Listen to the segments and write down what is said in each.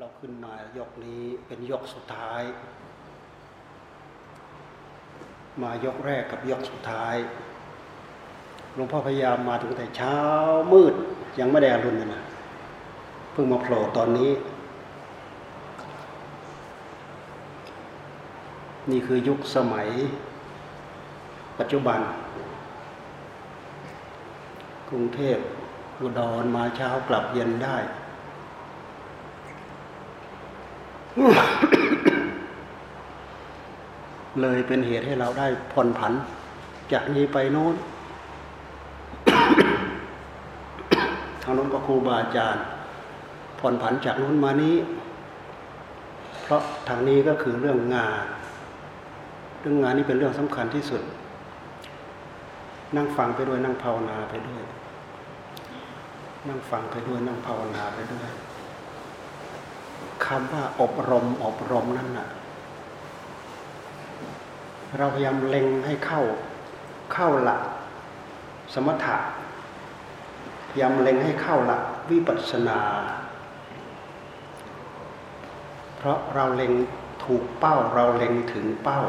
เราขึ้นมายกนี้เป็นยกสุดท้าย มายกแรกกับยกสุดท้ายหลวงพ่อพยายามมาถึงแต่เช้ามืดยังไม่ได้อรุณนะเพิ่งมาโผล่ตอนนี้ นี่คือยุคสมัย ปัจจุบัน กรุงเทพอุดรมาเช้ากลับเย็นได้ เลยเป็นเหตุให้เราได้ผ่อนผัน จากนี้ไปโน้น ทางโน้นก็ครูบาอาจารย์ ผ่อนผันจากโน้นมานี้ เพราะทางนี้ก็คือเรื่องงาน เรื่องงานนี้เป็นเรื่องสำคัญที่สุด นั่งฟังไปด้วยนั่งภาวนาไปด้วย นั่งฟังไปด้วยนั่งภาวนาไปด้วย คำว่าอบรมอบรมนั่นน่ะ เราพยายามเล็งให้เข้าเข้าหลักสมถะพยายามเล็งให้เข้าหลักวิปัสสนา เพราะเราเล็งถูกเป้าเราเล็งถึงเป้า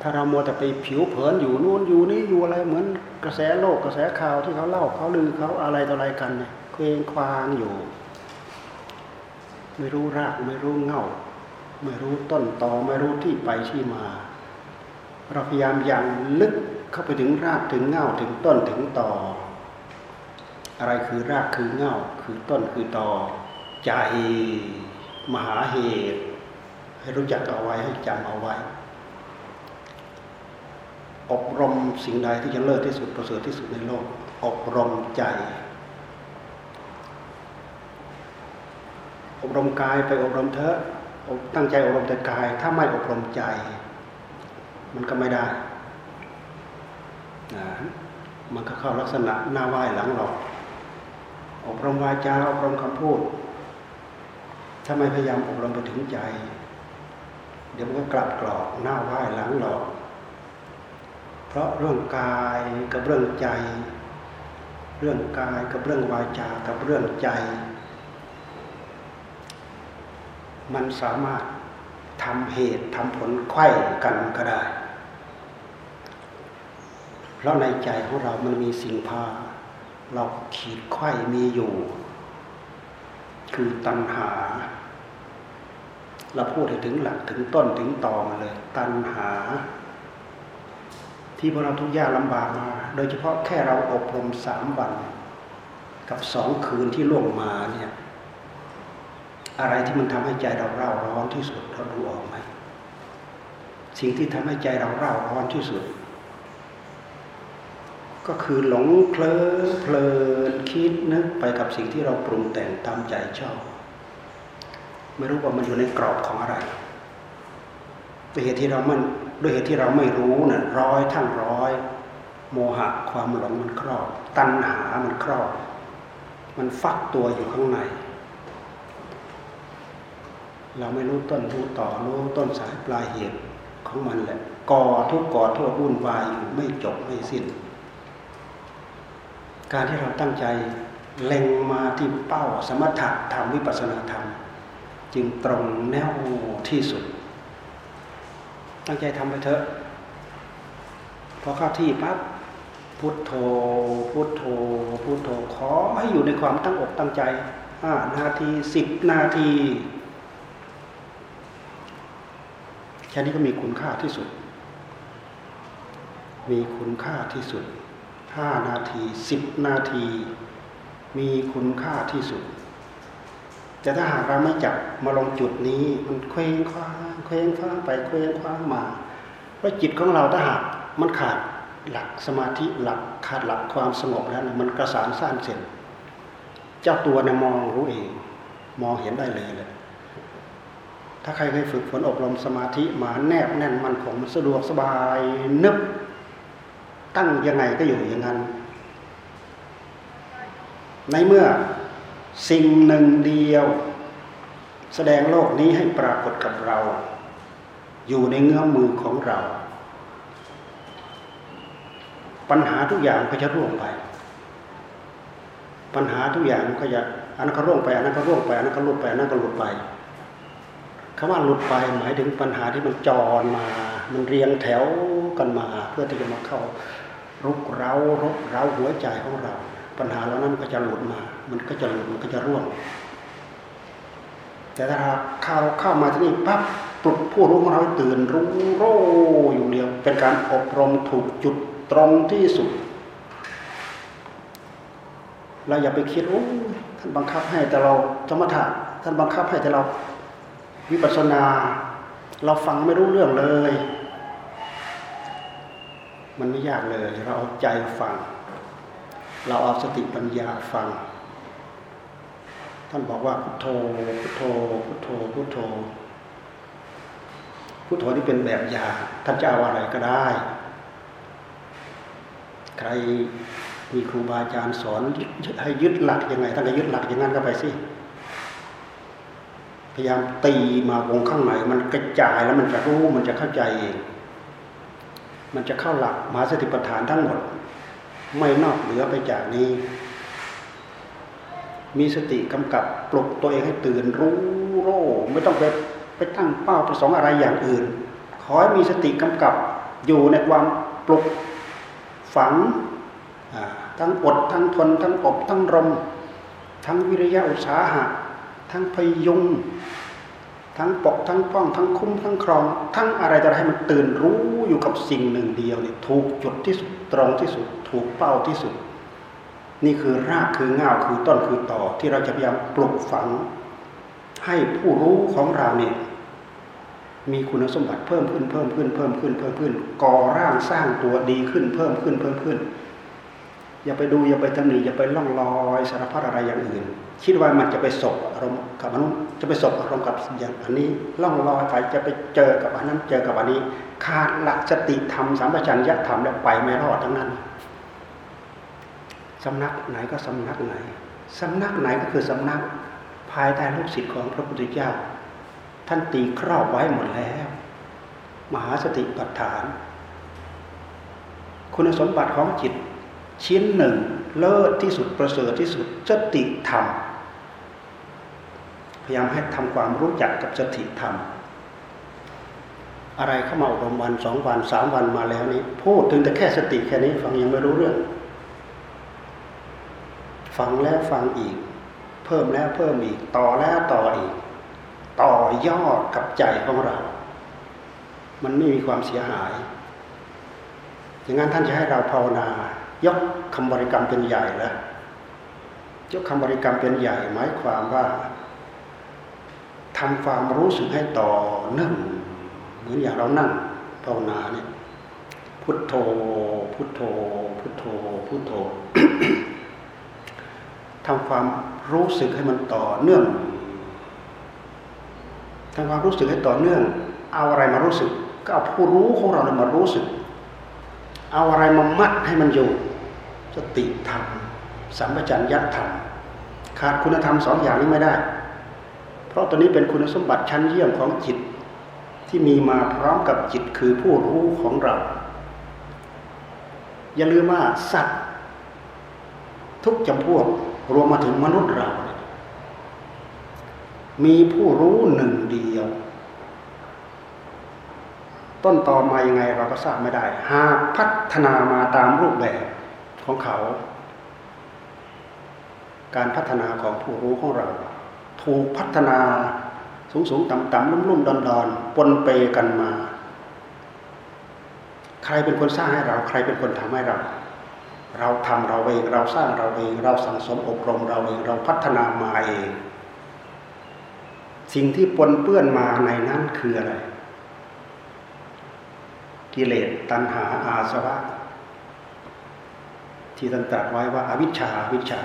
ถ้าเรามัวแต่ไปผิวเผินอยู่นู่นอยู่นี่อยู่อะไรเหมือนกระแสโลกกระแสข่าวที่เขาเล่าเขาลือเขาอะไรต่ออะไรกันเนี่ยเคว้งคว้างอยู่ ไม่รู้รากไม่รู้เง่า ไม่รู้ต้นตอไม่รู้ที่ไปที่มา เราพยายามอย่างลึกเข้าไปถึงรากถึงเง่าถึงต้นถึงตออะไรคือรากคือเง่าคือต้นคือตอใจมหาเหตุ ให้รู้จักเอาไว้ให้จำเอาไว้ อบรมสิ่งใดที่จะเลิศที่สุดประเสริฐที่สุดในโลก อบรมใจ อบรมกายไปอบรมเถอะตั้งใจอบรมแต่กาย ถ้าไม่อบรมใจ มันก็ไม่ได้นะมันก็เข้าลักษณะหน้าไหว้หลังหลอกอบรมวาจาอบรมคำพูด ถ้าไม่พยายามอบรมไปถึงใจ เดี๋ยวมันก็กลับกรอกหน้าไหว้หลังหลอก เพราะเรื่องกายกับเรื่องใจ เรื่องกายกับเรื่องวาจากับเรื่องใจ มันสามารถทำเหตุทำผลไข้กันก็ได้ เพราะในใจของเรามันมีสิ่งพา เราขีดไข้มีอยู่ คือตัณหา เราพูดถึงหลักถึงต้นถึงตอมาเลย ตัณหา ที่พวกเราทุกยากลำบากมา โดยเฉพาะแค่เราอบรมสามวัน กับสองคืนที่ล่วงมาเนี่ย อะไรที่มันทำให้ใจเราเร่าร้อนที่สุดเราดูออกไหมสิ่งที่ทำให้ใจเราเร่าร้อนที่สุด ก็คือหลงเพลินเพลินคิดนึกไปกับสิ่งที่เราปรุงแต่งตามใจชอบ ไม่รู้ว่ามันอยู่ในกรอบของอะไรด้วยเหตุที่เรามันด้วยเหตุที่เราไม่รู้นะ่ะร้อยทั้งร้อย โมหะความหลงมันครอบ ตัณหามันครอบ มันฟักตัวอยู่ข้างใน เราไม่รู้ต้นรู้ต่อรู้ต้นสายปลายเหตุของมันแหละก่อทุกก่อโทษวุ่นวายอยู่ไม่จบไม่สิ้น การที่เราตั้งใจเล็งมาที่เป้าสมถะธรรมวิปัสสนาธรรม จึงตรงแนวที่สุด ตั้งใจทำไปเถอะพอเข้าที่ปั๊บพุทโธ พุทโธ พุทโธขอให้อยู่ในความตั้งอกตั้งใจห้านาทีสิบนาที ค่นี้ก็มีคุณค่าที่สุด มีคุณค่าที่สุดห้านาทีสิบนาที มีคุณค่าที่สุด แต่ถ้าหากเราไม่จับมาลงจุดนี้ มันเคว้งคว้างเคว้งคว้างไปเคว้งคว้างมาเพราะจิตของเราถ้าหากมันขาดหลักสมาธิหลักขาดหลักความสงบแล้วมันกระสานสั้นเสร็จ เจ้าตัวเนี่ยมองรู้เอง มองเห็นได้เลยเลย ถ้าใครเคยฝึกฝนอบรมสมาธิมาแนบแน่นมันคงมันสะดวกสบายนึกตั้งยังไงก็อยู่อย่างนั้น ในเมื่อสิ่งหนึ่งเดียว แสดงโลกนี้ให้ปรากฏกับเรา อยู่ในเงื้อมมือของเรา ปัญหาทุกอย่างก็จะร่วงไป ปัญหาทุกอย่างมันก็จะอันนั้นก็ร่วงไปอันนั้นก็ร่วงไปอันนั้นก็หลุดไปอันนั้นก็หลุดไป คำว่าหลุดไปหมายถึงปัญหาที่มันจรมา มันเรียงแถวกันมา เพื่อที่จะมาเข้ารุกเร้ารบเร้าหัวใจของเรา ปัญหาเหล่านั้นก็จะหลุดมา มันก็จะหลุดมันก็จะร่วง แต่ถ้าเข้าเข้ามาที่นี่ปั๊บปลุกผู้รู้ของเราตื่นรู้โรอยู่เดียว เป็นการอบรมถูกจุดตรงที่สุดเราอย่าไปคิดโอ้ท่านบังคับให้แต่เราสมถะท่านบังคับให้แต่เรา วิปัสสนา เราฟังไม่รู้เรื่องเลย มันไม่ยากเลย เราเอาใจฟัง เราเอาสติปัญญาฟัง ท่านบอกว่าพุทโธพุทโธพุทโธพุทโธพุทโธที่เป็นแบบยาท่านจะเอาอะไรก็ได้ ใครมีครูบาอาจารย์สอนให้ยึดหลักยังไงท่านก็ยึดหลักอย่างนั้นก็ไปสิ พยายามตีมาวงข้างในมันกระจายแล้วมันจะรู้มันจะเข้าใจเอง มันจะเข้าหลักมหาสติปัฏฐานทั้งหมด ไม่นอกเหนือไปจากนี้ มีสติกำกับปลุกตัวเองให้ตื่นรู้โรไม่ต้องไปไปตั้งเป้าประสงค์อะไรอย่างอื่น ขอให้มีสติกำกับอยู่ในความปลุกฝังทั้งอดทั้งทนทั้งอบทั้งรม ทั้งวิริยะอุตสาหะ ทั้งพยุงทั้งปกทั้งป้องทั้งคุ้มทั้งครอง ทั้งอะไรจะให้มันตื่นรู้อยู่กับสิ่งหนึ่งเดียวเนี่ยถูกจุดที่สุดตรงที่สุด ถูกเป้าที่สุด นี่คือรากคือเงาคือต้นคือต่อที่เราจะพยายามปลุกฝัง ให้ผู้รู้ของเราเนี่ยมีคุณสมบัติเพิ่มขึ้นเพิ่มขึ้นเพิ่มขึ้นเพิ่มขึ้นก่อร่างสร้างตัวดีขึ้นเพิ่มขึ้นเพิ่มขึ้น อย่าไปดูอย่าไปตำหนิอย่าไปล่องลอยสารพัดอะไรอย่างอื่น คิดว่ามันจะไปสบอารมณ์กับมนุษย์จะไปสบอารมณ์กับอย่างอันนี้ล่องลอยไปจะไปเจอกับอันนั้นเจอกับอันนี้ขาดหลักสติธรรมสัมปชัญญะธรรมแล้วไปไม่รอดทั้งนั้นสำนักไหนก็สำนักไหนสำนักไหนก็คือสำนักภายใต้ลูกศิษย์ของพระพุทธเจ้า ท่านตีครอบไว้หมดแล้ว มหาสติปัฏฐาน คุณสมบัติของจิต ชิ้นหนึ่ง เลิศที่สุดประเสริฐที่สุดสติธรรม พยายามให้ทำความรู้จักกับสติธรรม อะไรเข้ามาอบรมวันสองวันสามวันมาแล้วนี้พูดถึงแต่แค่สติแค่นี้ฟังยังไม่รู้เรื่อง ฟังแล้วฟังอีก เพิ่มแล้วเพิ่มอีก ต่อแล้วต่ออีก ต่อยอดกับใจของเรา มันไม่มีความเสียหายอย่างนั้นท่านจะให้เราภาวนา ยกคำบริกรรมเป็นใหญ่แล้วยกคำบริกรรมเป็นใหญ่หมายความว่าทำความรู้สึกให้ต่อเนื่องเหมือนอย่างเรานั่งภาวนาเนี่ยพุทโธ พุทโธ พุทโธ พุทโธทำความรู้สึกให้มันต่อเนื่องทำความรู้สึกให้ต่อเนื่อง เอาอะไรมารู้สึก ก็เอาผู้รู้ของเราเนี่ยมารู้สึก เอาอะไรมามัดให้มันอยู่ สติธรรมสัมปชัญญะธรรมขาดคุณธรรมสองอย่างนี้ไม่ได้ เพราะตัวนี้เป็นคุณสมบัติชั้นเยี่ยมของจิต ที่มีมาพร้อมกับจิตคือผู้รู้ของเรา อย่าลืมว่าสัตว์ ทุกจำพวกรวมมาถึงมนุษย์เรา มีผู้รู้หนึ่งเดียว ต้นตอมายังไงเราก็ทราบไม่ได้ หากพัฒนามาตามรูปแบบของเขา การพัฒนาของผู้รู้ของเรา ถูกพัฒนาสูงสูงต่ำต่ำลุ่มลุ่มดอนดอนปนเปกันมา ใครเป็นคนสร้างให้เรา ใครเป็นคนทำให้เรา เราทำเราเองเราสร้างเราเอง เราสังสมอบรมเราเองเราพัฒนามาเอง สิ่งที่ปนเปื้อนมาในนั้นคืออะไร กิเลสตัณหาอาสวะ ที่ท่านตรัสไว้ว่าอาวิชชาวิชา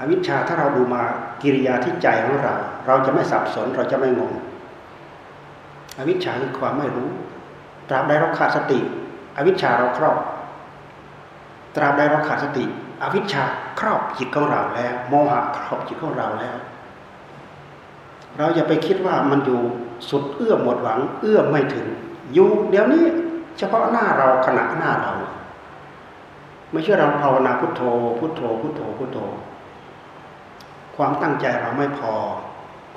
อาวิชชาถ้าเราดูมากิริยาที่ใจของเรา เราจะไม่สับสนเราจะไม่งงอวิชชาคือความไม่รู้ ตราบใดเราขาดสติ อวิชชาเราครอบ ตราบใดเราขาดสติ อวิชชาครอบจิตของเราแล้ว โมหะครอบจิตของเราแล้ว เราอย่าไปคิดว่ามันอยู่สุดเอื้อมหมดหวัง เอื้อมไม่ถึง อยู่เดี๋ยวนี้ เฉพาะหน้าเราขณะหน้าเรา ไม่ใช่เราภาวนาพุทโธ พุทโธ พุทโธพุทโธ ความตั้งใจเราไม่พอ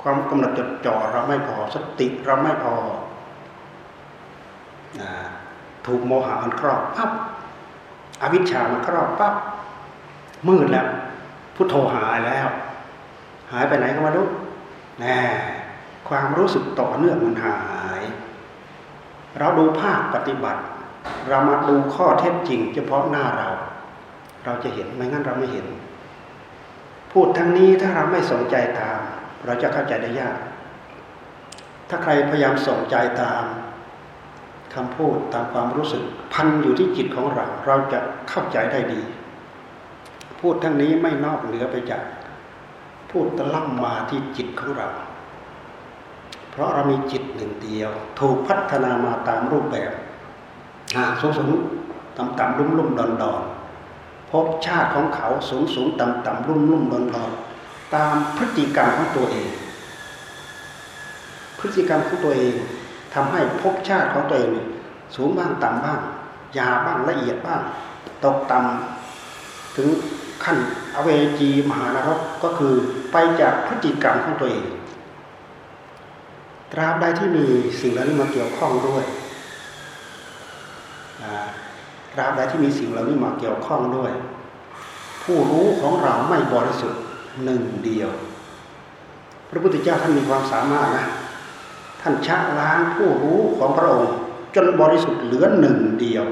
ความกำหนดจดจ่อเราไม่พอสติเราไม่พอถูกโมหะมันครอบปั๊บอวิชชามันครอบปั๊บมืดแล้วพุทโธหายแล้ว หายไปไหนก็มาดูแน่ความรู้สึกต่อเนื่องมันหาย เราดูภาคปฏิบัติ เรามาดูข้อเท็จจริง เฉพาะหน้าเรา เราจะเห็นไม่งั้นเราไม่เห็น พูดทั้งนี้ถ้าเราไม่สนใจตาม เราจะเข้าใจได้ยาก ถ้าใครพยายามสนใจตามคำพูดตามความรู้สึก พันอยู่ที่จิตของเรา เราจะเข้าใจได้ดี พูดทั้งนี้ไม่นอกเหนือไปจาก พูดตะล่ำมาที่จิตของเรา เพราะเรามีจิตหนึ่งเดียว ถูกพัฒนามาตามรูปแบบสูงสูงต่ำต่ำรุ่มรุ่มดอนดอนพบชาติของเขาสูงสูงต่ำต่ำรุ่มรุ่มดอนดอนตามพฤติกรรมของตัวเอง พฤติกรรมของตัวเองทำให้พบชาติของตัวเองสูงบ้างต่ำบ้างยาบ้างละเอียดบ้าง ตกต่ำถึงขั้นอเวจีมหานรกก็คือไปจากพฤติกรรมของตัวเอง ตราบใดที่มีสิ่งเหล่านี้มาเกี่ยวข้องด้วยตราบใดที่มีสิ่งเหล่านี้มาเกี่ยวข้องด้วย ผู้รู้ของเราไม่บริสุทธิ์หนึ่งเดียว พระพุทธเจ้าท่านมีความสามารถนะท่านชะล้างผู้รู้ของพระองค์ จนบริสุทธิ์เหลือหนึ่งเดียว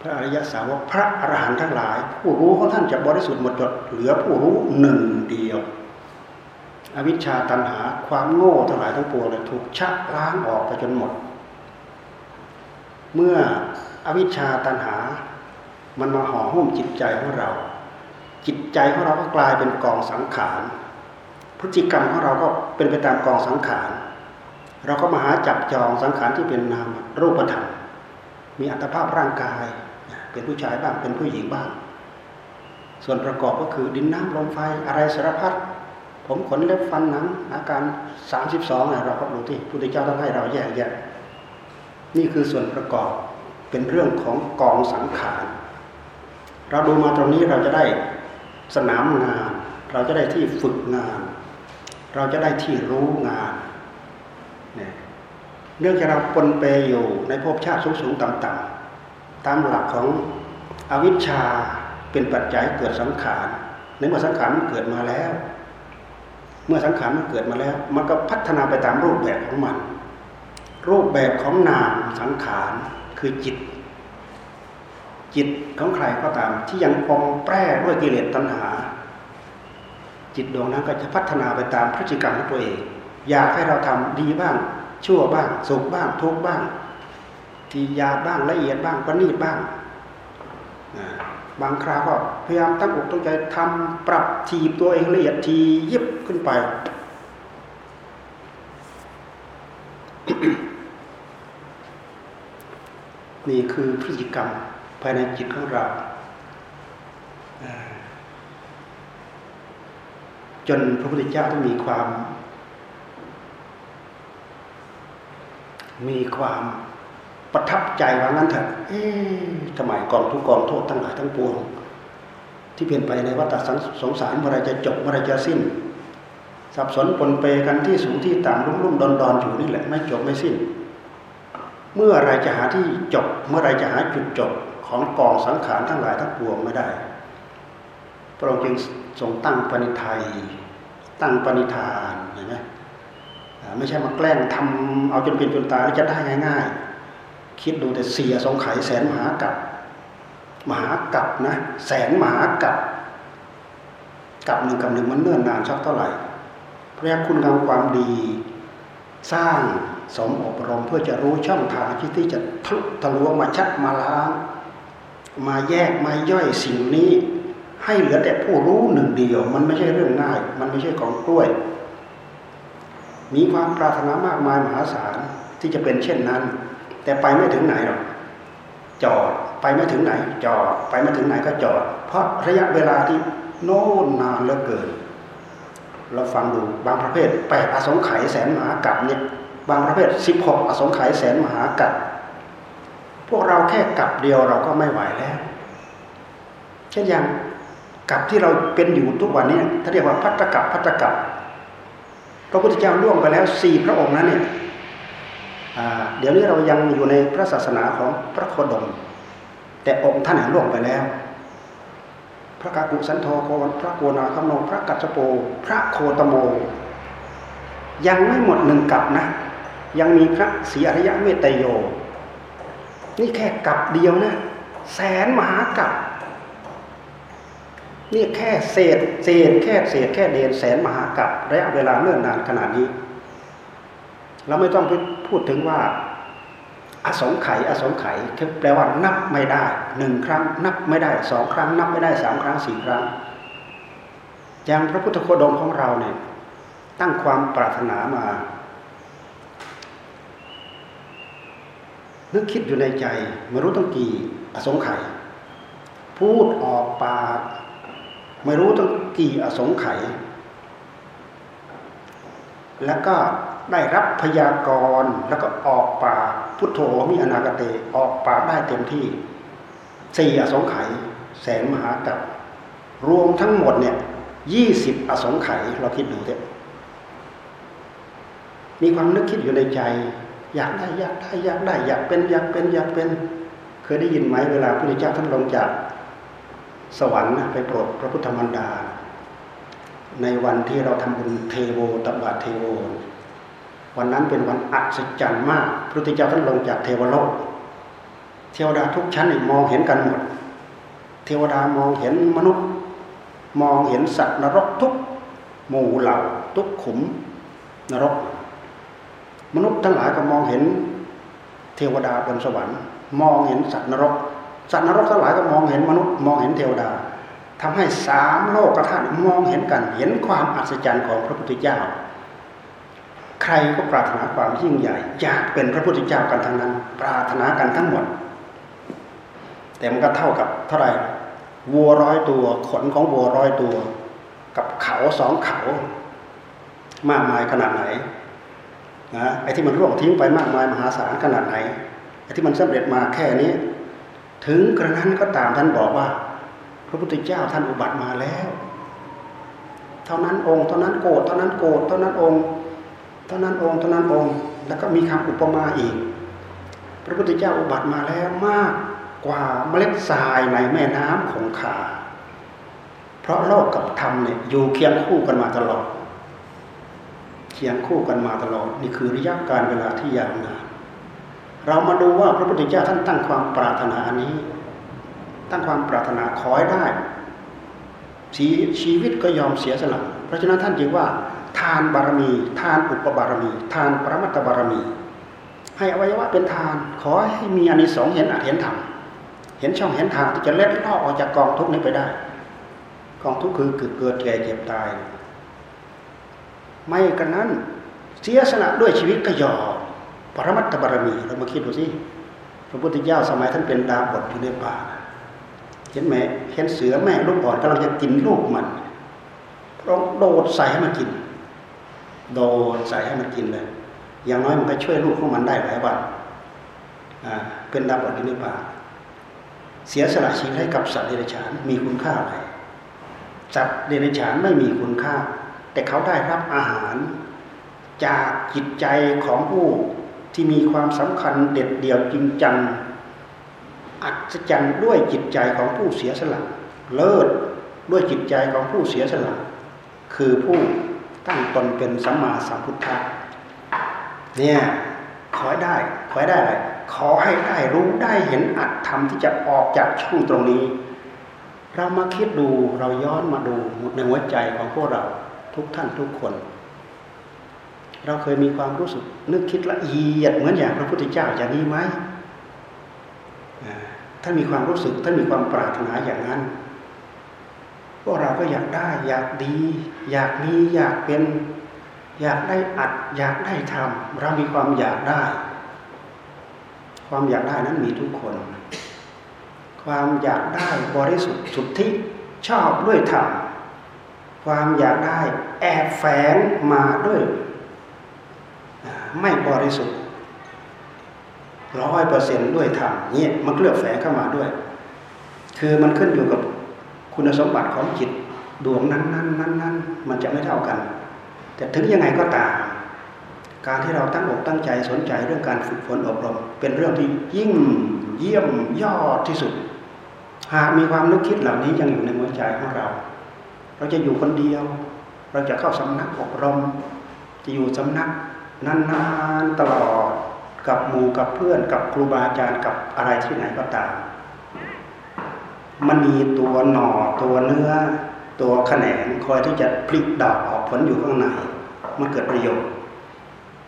พระอริยสาวกพระอรหันต์ทั้งหลาย ผู้รู้ของท่านจะบริสุทธิ์หมดจดเหลือผู้รู้หนึ่งเดียว อวิชชาตันหาความโง่ทั้งหลายทั้งปวงเลยถูกชักล้างออกไปจนหมด เมื่ออวิชชาตันหา มันมาห่อหุ้มจิตใจของเรา จิตใจของเราก็กลายเป็นกองสังขารพฤติกรรมของเราก็เป็นไปตามกองสังขารเราก็มาหาจับจองสังขารที่เป็นนามรูปธรรมมีอัตภาพร่างกาย เป็นผู้ชายบ้างเป็นผู้หญิงบ้าง ส่วนประกอบก็คือดินน้ำลมไฟอะไรสารพัด ผมขนเล็บฟันหนังอาการสามสิบสองเราก็ดูที่พุทธเจ้าต้องให้เราแยกแยะนี่คือส่วนประกอบเป็นเรื่องของกองสังขารเราดูมาตรงนี้เราจะได้สนามงาน เราจะได้ที่ฝึกงาน เราจะได้ที่รู้งานเนี่ยเนื่องจากเราปนเปอยู่ในภพชาติสูงสูงต่ำต่ำตามหลักของอวิชชาเป็นปัจจัยเกิดสังขารในเมื่อสังขารมันเกิดมาแล้ว เมื่อสังขารมันเกิดมาแล้ว มันก็พัฒนาไปตามรูปแบบของมัน รูปแบบของนามสังขารคือจิต จิตของใครก็ตาม ที่ยังปองแปรด้วยกิเลสตัณหา จิตดวงนั้นก็จะพัฒนาไปตามพฤติกรรมของตัวเอง อยากให้เราทำดีบ้าง ชั่วบ้างสุขบ้างทุกบ้าง ที่ยาบ้างละเอียดบ้างประณีตบ้าง บางคราวก็พยายามตั้งอกตั้งใจทำปรับทีบตัวเองละเอียดทียิบขึ้นไป นี่คือพฤติกรรมภายในจิตของเรา จนพระพุทธเจ้าต้องมีความ มีความ ประทับใจว่างั้นเถอะเอ๊ะทำไมกองทุกกองโทษทั้งหลายทั้งปวง ที่เปลี่ยนไปในวัฏสงสารเมื่อไรจะจบเมื่อไรจะสิ้น สับสนปนเปกันที่สูงที่ต่ำรุ่มรุ่มดอนดอนอยู่นี่แหละไม่จบไม่สิ้น เมื่อไรจะหาที่จบ เมื่อไรจะหาจุดจบของกองสังขารทั้งหลายทั้งปวงไม่ได้ พระองค์จึงทรงตั้งปณิทัยตั้งปณิธานเห็นไหมไม่ใช่มาแกล้งทำเอาจนเป็นจนตายแล้วจะได้ง่ายๆ คิดดูแต่เสียสงไขแสนมหากับมหากับนะ แสนมหากับกับหนึ่งกับหนึ่งมันเนื่อนนานสักเท่าไหร่เพราะคุณงามความดี สร้างสมอบรมเพื่อจะรู้ช่องทางที่จะทะทะลวงมาชักมาล้าง มาแยกมาย่อยสิ่งนี้ ให้เหลือแต่ผู้รู้หนึ่งเดียว มันไม่ใช่เรื่องง่าย มันไม่ใช่ของกล้วย มีความปรารถนามากมายมหาศาลที่จะเป็นเช่นนั้น แต่ไปไม่ถึงไหนหรอกจอดไปไม่ถึงไหน จอดไปไม่ถึงไหนก็จอด เพราะระยะเวลาที่โน่นนานเหลือเกิน เราฟังดูบางประเภทแปดอสงไขยแสนมหากับเนี่ยบางประเภทสิบหกอสงไขยแสนมหากับพวกเราแค่กับเดียวเราก็ไม่ไหวแล้วเช่นอย่างกับที่เราเป็นอยู่ทุกวันนี้ถ้าเรียกว่าพัตตกับพัตกับพระพุทธเจ้าล่วงไปแล้วสี่พระองค์นั้นเนี่ย เดี๋ยวนี้เรายังอยู่ในพระศาสนาของพระโคดม แต่องค์ท่านล่วงไปแล้ว พระกากุสันโธโกพระโกนาคโนงพระกัจจโป พระโคตโม ยังไม่หมดหนึ่งกับนะ ยังมีพระศรีอริยะเมตโย นี่แค่กับเดียวนะ แสนมหากับนี่แค่เศษเศษแค่เศษแค่เดนแสนมหากับระยะเวลาเนื่นนานขนาดนี้ เราไม่ต้องไป พูดถึงว่า อสงไขยอสงไขยแปลว่านับไม่ได้หนึ่งครั้ง นับไม่ได้สองครั้ง นับไม่ได้สามครั้งสี่ครั้งอย่างพระพุทธโคดมของเราเนี่ยตั้งความปรารถนามานึกคิดอยู่ในใจไม่รู้ตั้งกี่อสงไขยพูดออกปากไม่รู้ตั้งกี่อสงไขยแล้วก็ ได้รับพยากรณ์แล้วก็ออกปาพุทโธมีอนาคเตออกปาได้เต็มที่สี่อสงไขยแสนมหากับรวมทั้งหมดเนี่ยยี่สิบอสงไขยเราคิดดูเถอะมีความนึกคิดอยู่ในใจ อยากได้อยากได้อยากได้ อยากเป็นอยากเป็นอยากเป็น เคยได้ยินไหมเวลาพระพุทธเจ้าท่านลงจาก สวรรค์ไปโปรดพระพุทธมารดา ในวันที่เราทำบุญเทโวตบะเทโว วันนั้นเป็นวันอัศจรรย์มากพระพุทธเจ้าท่านลงจากเทวโลก เทวดาทุกชั้นมองเห็นกันหมด เทวดามองเห็นมนุษย์ มองเห็นสัตว์นรกทุกหมู่เหล่าทุกขุมนรก มนุษย์ทั้งหลายก็มองเห็น เทวดาบนสวรรค์ มองเห็นสัตว์นรก สัตว์นรกทั้งหลายก็มองเห็นมนุษย์ มองเห็นเทวดาทำให้สามโลกธาตุมองเห็นกัน เห็นความอัศจรรย์ของพระพุทธเจ้า ใครก็ปรารถนาความยิ่งใหญ่ อยากเป็นพระพุทธเจ้ากันทั้งนั้น ปรารถนากันทั้งหมด แต่มันก็เท่ากับเท่าไหร่วัวร้อยตัว ขนของวัวร้อยตัว กับเขาสองเขา มากมายขนาดไหนนะไอ้ที่มันร่วงทิ้งไปมากมายมหาศาลขนาดไหนไอ้ที่มันสำเร็จมาแค่นี้ ถึงกระนั้นก็ตามท่านบอกว่า พระพุทธเจ้าท่านอุบัติมาแล้ว เท่านั้นองค์เท่านั้นโกรธเท่านั้นโกรธเท่านั้นองค์ เท่านั้นองค์เท่านั้นองค์ แล้วก็มีคำอุปมาอีก พระพุทธเจ้าอุบัติมาแล้วมากกว่าเมล็ดทรายในแม่น้ำของขา เพราะโลกกับธรรมเนี่ยอยู่เคียงคู่กันมาตลอด เคียงคู่กันมาตลอด นี่คือระยะการเวลาที่ยาวนานเรามาดูว่าพระพุทธเจ้าท่านตั้งความปรารถนาอันนี้ ตั้งความปรารถนาขอให้ได้ชีชีวิตก็ยอมเสียสละเพราะฉะนั้นท่านจึงว่าานบารมี ทานอุปบารมี ทานปรมัตถบารมี ให้อวัยวะเป็นทาน ขอให้มีอานิสงส์เห็นอาเห็นธรรมเห็นช่องเห็นทางที่จะเล็ดลอดออกจากกองทุกข์นี้ไปได้ กองทุกข์คือเกิดแก่เจ็บตาย ไม่กันนั้นเสียสละด้วยชีวิตก็ยอมปรมัตถบารมีเรามาคิดดูสิพระพุทธเจ้าสมัยท่านเป็นดาบทอยู่ในป่าเห็นไหมเห็นเสือแม่ลูกอ่อนกำลังจะกินลูกมันพระองค์โดดใส่ให้มันกิน โดดใส่ให้มันกินเลย อย่างน้อยมันก็ช่วยลูกของมันได้หลายวันเป็นดาบทอยู่ในป่าเสียสละชีวิตให้กับสัตว์เดรัจฉานมีคุณค่าอะไรสัตว์เดรัจฉานไม่มีคุณค่า แต่เขาได้รับอาหาร จากจิตใจของผู้ที่มีความสำคัญเด็ดเดี่ยวจริงจังอัศจรรย์ด้วยจิตใจของผู้เสียสละ เลิศด้วยจิตใจของผู้เสียสละ คือผู้ ตั้งตนเป็นสัมมาสัมพุทธะเนี่ยขอได้ขอได้อะไรขอให้ได้รู้ได้เห็นอัตธรรมที่จะออกจากช่องตรงนี้ เรามาคิดดูเราย้อนมาดูในหัวใจของพวกเราทุกท่านทุกคน เราเคยมีความรู้สึกนึกคิดละเอียดเหมือนอย่างพระพุทธเจ้าอย่างนี้ไหมท่านมีความรู้สึกท่านมีความปรารถนาอย่างนั้น พวกเราก็อยากได้ อยากดี อยากมีอยากเป็น อยากได้อัด อยากได้ทำเรามีความอยากได้ ความอยากได้นั้นมีทุกคน ความอยากได้บริสุทธิ์สุทธิชอบด้วยธรรมความอยากได้แอบแฝงมาด้วย ไม่บริสุทธิ์ร้อยเปอร์เซ็นต์ด้วยธรรมเนี่ยมันเลือกแฝงเข้ามาด้วย คือมันขึ้นอยู่กับ คุณสมบัติของจิตดวงนั้นนั้นนั้นนั้นมันจะไม่เท่ากัน แต่ถึงยังไงก็ตาม การที่เราตั้งอกตั้งใจสนใจเรื่องการฝึกฝนอบรม เป็นเรื่องที่ยิ่งเยี่ยมยอดที่สุด หากมีความนึกคิดเหล่านี้ยังอยู่ในหัวใจของเรา เราจะอยู่คนเดียว เราจะเข้าสำนักอบรม จะอยู่สำนักนานๆตลอดกับหมู่กับเพื่อนกับครูบาอาจารย์กับอะไรที่ไหนก็ตาม มันมีตัวหน่อตัวเนื้อ ตัวแขนงคอยที่จะพลิกดอกออกผลอยู่ข้างในมันเกิดประโยชน์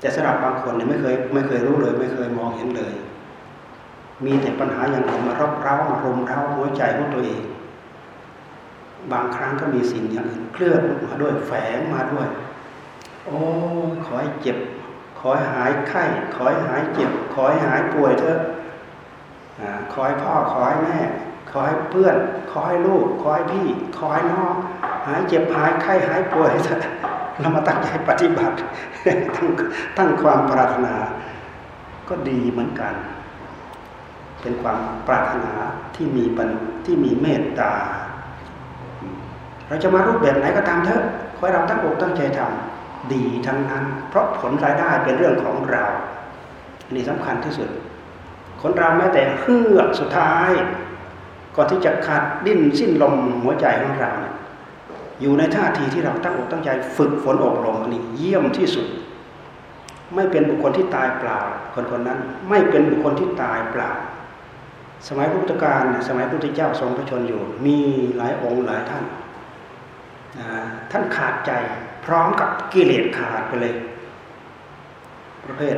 แต่สำหรับบางคนเนี่ยไม่เคยไม่เคยรู้เลยไม่เคยมองเห็นเลย มีแต่ปัญหาอย่างอื่นมารบเร้ามารุมเร้าหัวใจของตัวเอง บางครั้งก็มีสิ่งอย่างอื่นเคลื่อนมาด้วยแฝงมาด้วย โอ้ขอให้เจ็บ ขอให้หายไข้ ขอให้หายเจ็บ ขอให้หายป่วยเถอะขอให้พ่อขอให้แม่ ขอให้เพื่อน ขอให้ลูก ขอให้พี่ ขอให้น้องหายเจ็บหายไข้หายป่วยเถอะเรามาตั้งใจปฏิบัติตั้งตั้งความปรารถนา ก็ดีเหมือนกัน เป็นความปรารถนาที่มีปัญที่มีเมตตา เราจะมารูปแบบไหนก็ตามเถอะขอให้เราตั้งอกตั้งใจทำดีทั้งนั้น เพราะผลรายได้เป็นเรื่องของเราอันนี้สำคัญที่สุด คนเราแม้แต่เฮือกสุดท้าย ก่อนที่จะขาดดิ้นสิ้นลมหัวใจของเราเนี่ยอยู่ในท่าทีที่เราตั้งอกตั้งใจฝึกฝนอบรมนนี้เยี่ยมที่สุด ไม่เป็นบุคคลที่ตายเปล่า คนคนนั้นไม่เป็นบุคคลที่ตายเปล่า สมัยพุทธกาลสมัยพุทธเจ้าทรงพระชนอยู่ มีหลายองค์หลายท่าน ท่านขาดใจพร้อมกับกิเลสขาดไปเลย ประเภท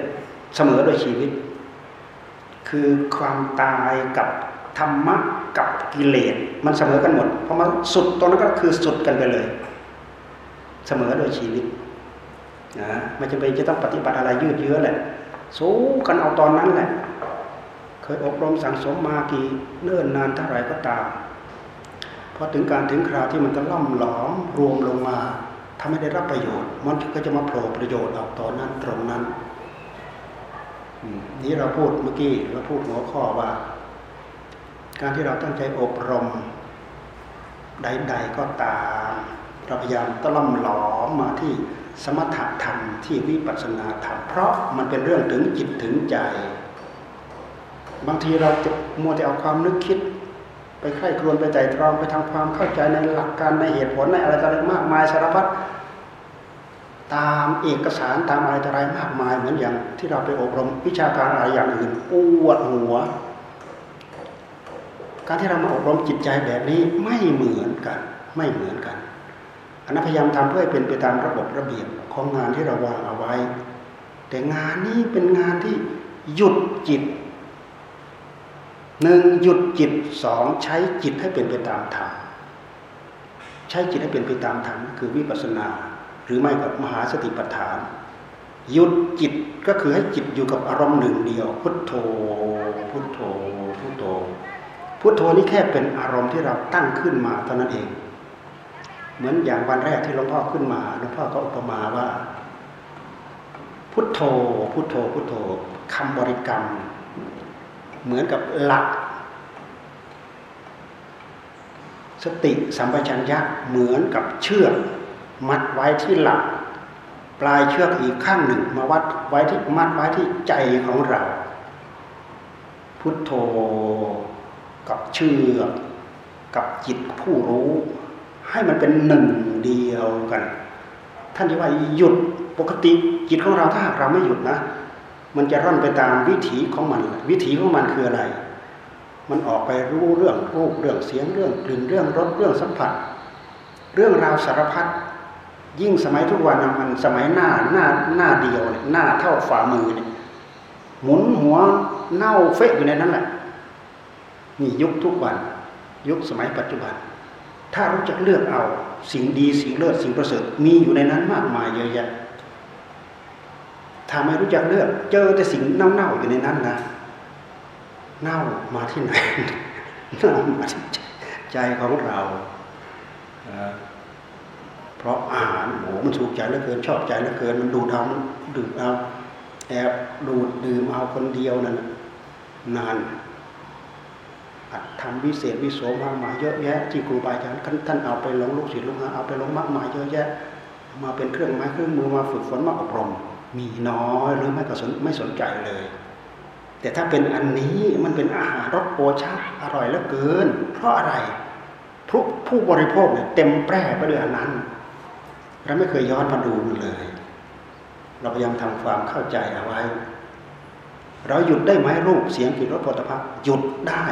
เสมอโดยชีวิต คือความตายกับธรรมะ กับกิเลสมันเสมอกันหมด เพราะมันสุดตรงนั้นก็คือสุดกันไปเลย เสมอโดยชีวิตนะไม่จำเป็นจะต้องปฏิบัติอะไรยืดเยื้อแหละ สู้กันเอาตอนนั้นแหละ เคยอบรมสั่งสมมากี่เนิ่นนานเท่าไหร่ก็ตามพอถึงการถึงคราวที่มันจะล่อมหลอมรวมลงมาถ้าไม่ได้รับประโยชน์ มันก็จะมาโผล่ประโยชน์ออกตอนนั้นตรงนั้นนี้เราพูดเมื่อกี้เราพูดหัวข้อว่า การที่เราตั้งใจอบรม ใด ๆก็ตามเราพยายามตล่อมหลอมมาที่สมถะธรรมที่วิปัสสนาธรรม เพราะมันเป็นเรื่องถึงจิตถึงใจ บางทีเราจะมัวแต่เอาความนึกคิด ไปไข้ครวนไปใจตรองไปทำความเข้าใจในหลักการในเหตุผลในอะไรต่างๆมากมายสารพัดตามเอกสารตามอะไรต่ออะไรมากมายเหมือนอย่างที่เราไปอบรมวิชาการอะไรอย่างอื่นปวดหัว การที่เรามาอบรมจิตใจแบบนี้ไม่เหมือนกัน ไม่เหมือนกันอันนั้นพยายามทำเพื่อให้เป็นไปตามระบบระเบียบของงานที่เราวางเอาไว้ แต่งานนี้เป็นงานที่หยุดจิตหนึ่งหยุดจิตสองใช้จิตให้เป็นไปตามธรรมใช้จิตให้เป็นไปตามธรรมคือวิปัสสนา หรือไม่กับมหาสติปัฏฐาน หยุดจิตก็คือให้จิตอยู่กับอารมณ์หนึ่งเดียว พุทโธ พุทโธ พุทโธ พุทโธนี่แค่เป็นอารมณ์ที่เราตั้งขึ้นมาเท่านั้นเอง เหมือนอย่างวันแรกที่หลวงพ่อขึ้นมาหลวงพ่อก็อุปมาว่า พุทโธ พุทโธ พุทโธคำบริกรรม เหมือนกับหลัก สติสัมปชัญญะเหมือนกับเชือกมัดไว้ที่หลัก ปลายเชือกอีกข้างหนึ่งมาวัดไว้ที่มัดไว้ที่ใจของเรา พุทโธ กับเชื่อกับจิตผู้รู้ ให้มันเป็นหนึ่งเดียวกัน ท่านที่ว่าหยุดปกติจิตของเราถ้าหากเราไม่หยุดนะ มันจะร่อนไปตามวิถีของมัน วิถีของมันคืออะไร มันออกไปรู้เรื่องรูปเรื่องเสียงเรื่องกลิ่นเรื่องรสเรื่องสัมผัส เรื่องราวสารพัดยิ่งสมัยทุกวันมันสมัยหน้าหน้าหน้าเดียวเนี่ยหน้าเท่าฝ่ามือเนี่ยหมุนหัวเน่าเฟะอยู่ในนั้นแหละ นี่ยุคทุกวัน ยุคสมัยปัจจุบัน ถ้ารู้จักเลือกเอาสิ่งดีสิ่งเลิศสิ่งประเสริฐมีอยู่ในนั้นมากมายเยอะแยะถ้าไม่รู้จักเลือก เจอแต่สิ่งเน่าๆอยู่ในนั้นนะเน่ามาที่ไหนเน่ามาที่ใจของเราเพราะอาหารโหมันถูกใจเหลือเกินชอบใจเหลือเกิน มันดูดเอาดื่มเอาแอบดูดดื่มเอาคนเดียวนั่นนาน ทำวิเศษวิโสมากมายเยอะแยะที่ครูบาอาจารย์ท่านเอาไปลงลูกศิษย์ลูกหาเอาไปลงมากมายเยอะแยะ มาเป็นเครื่องไม้เครื่องมือมาฝึกฝนมาอบรม มีน้อยหรือไม่ก็สนไม่สนใจเลย แต่ถ้าเป็นอันนี้มันเป็นอาหารรสโอชาอร่อยเหลือเกิน เพราะอะไรผู้ผู้บริโภคเนี่ยเต็มแปร่ไปด้วยอันนั้นเราไม่เคยย้อนมาดูมันเลย เราพยายามทำความเข้าใจเอาไว้ เราหยุดได้ไหมรูปเสียงกลิ่นรสผลิตภัณฑ์หยุดได้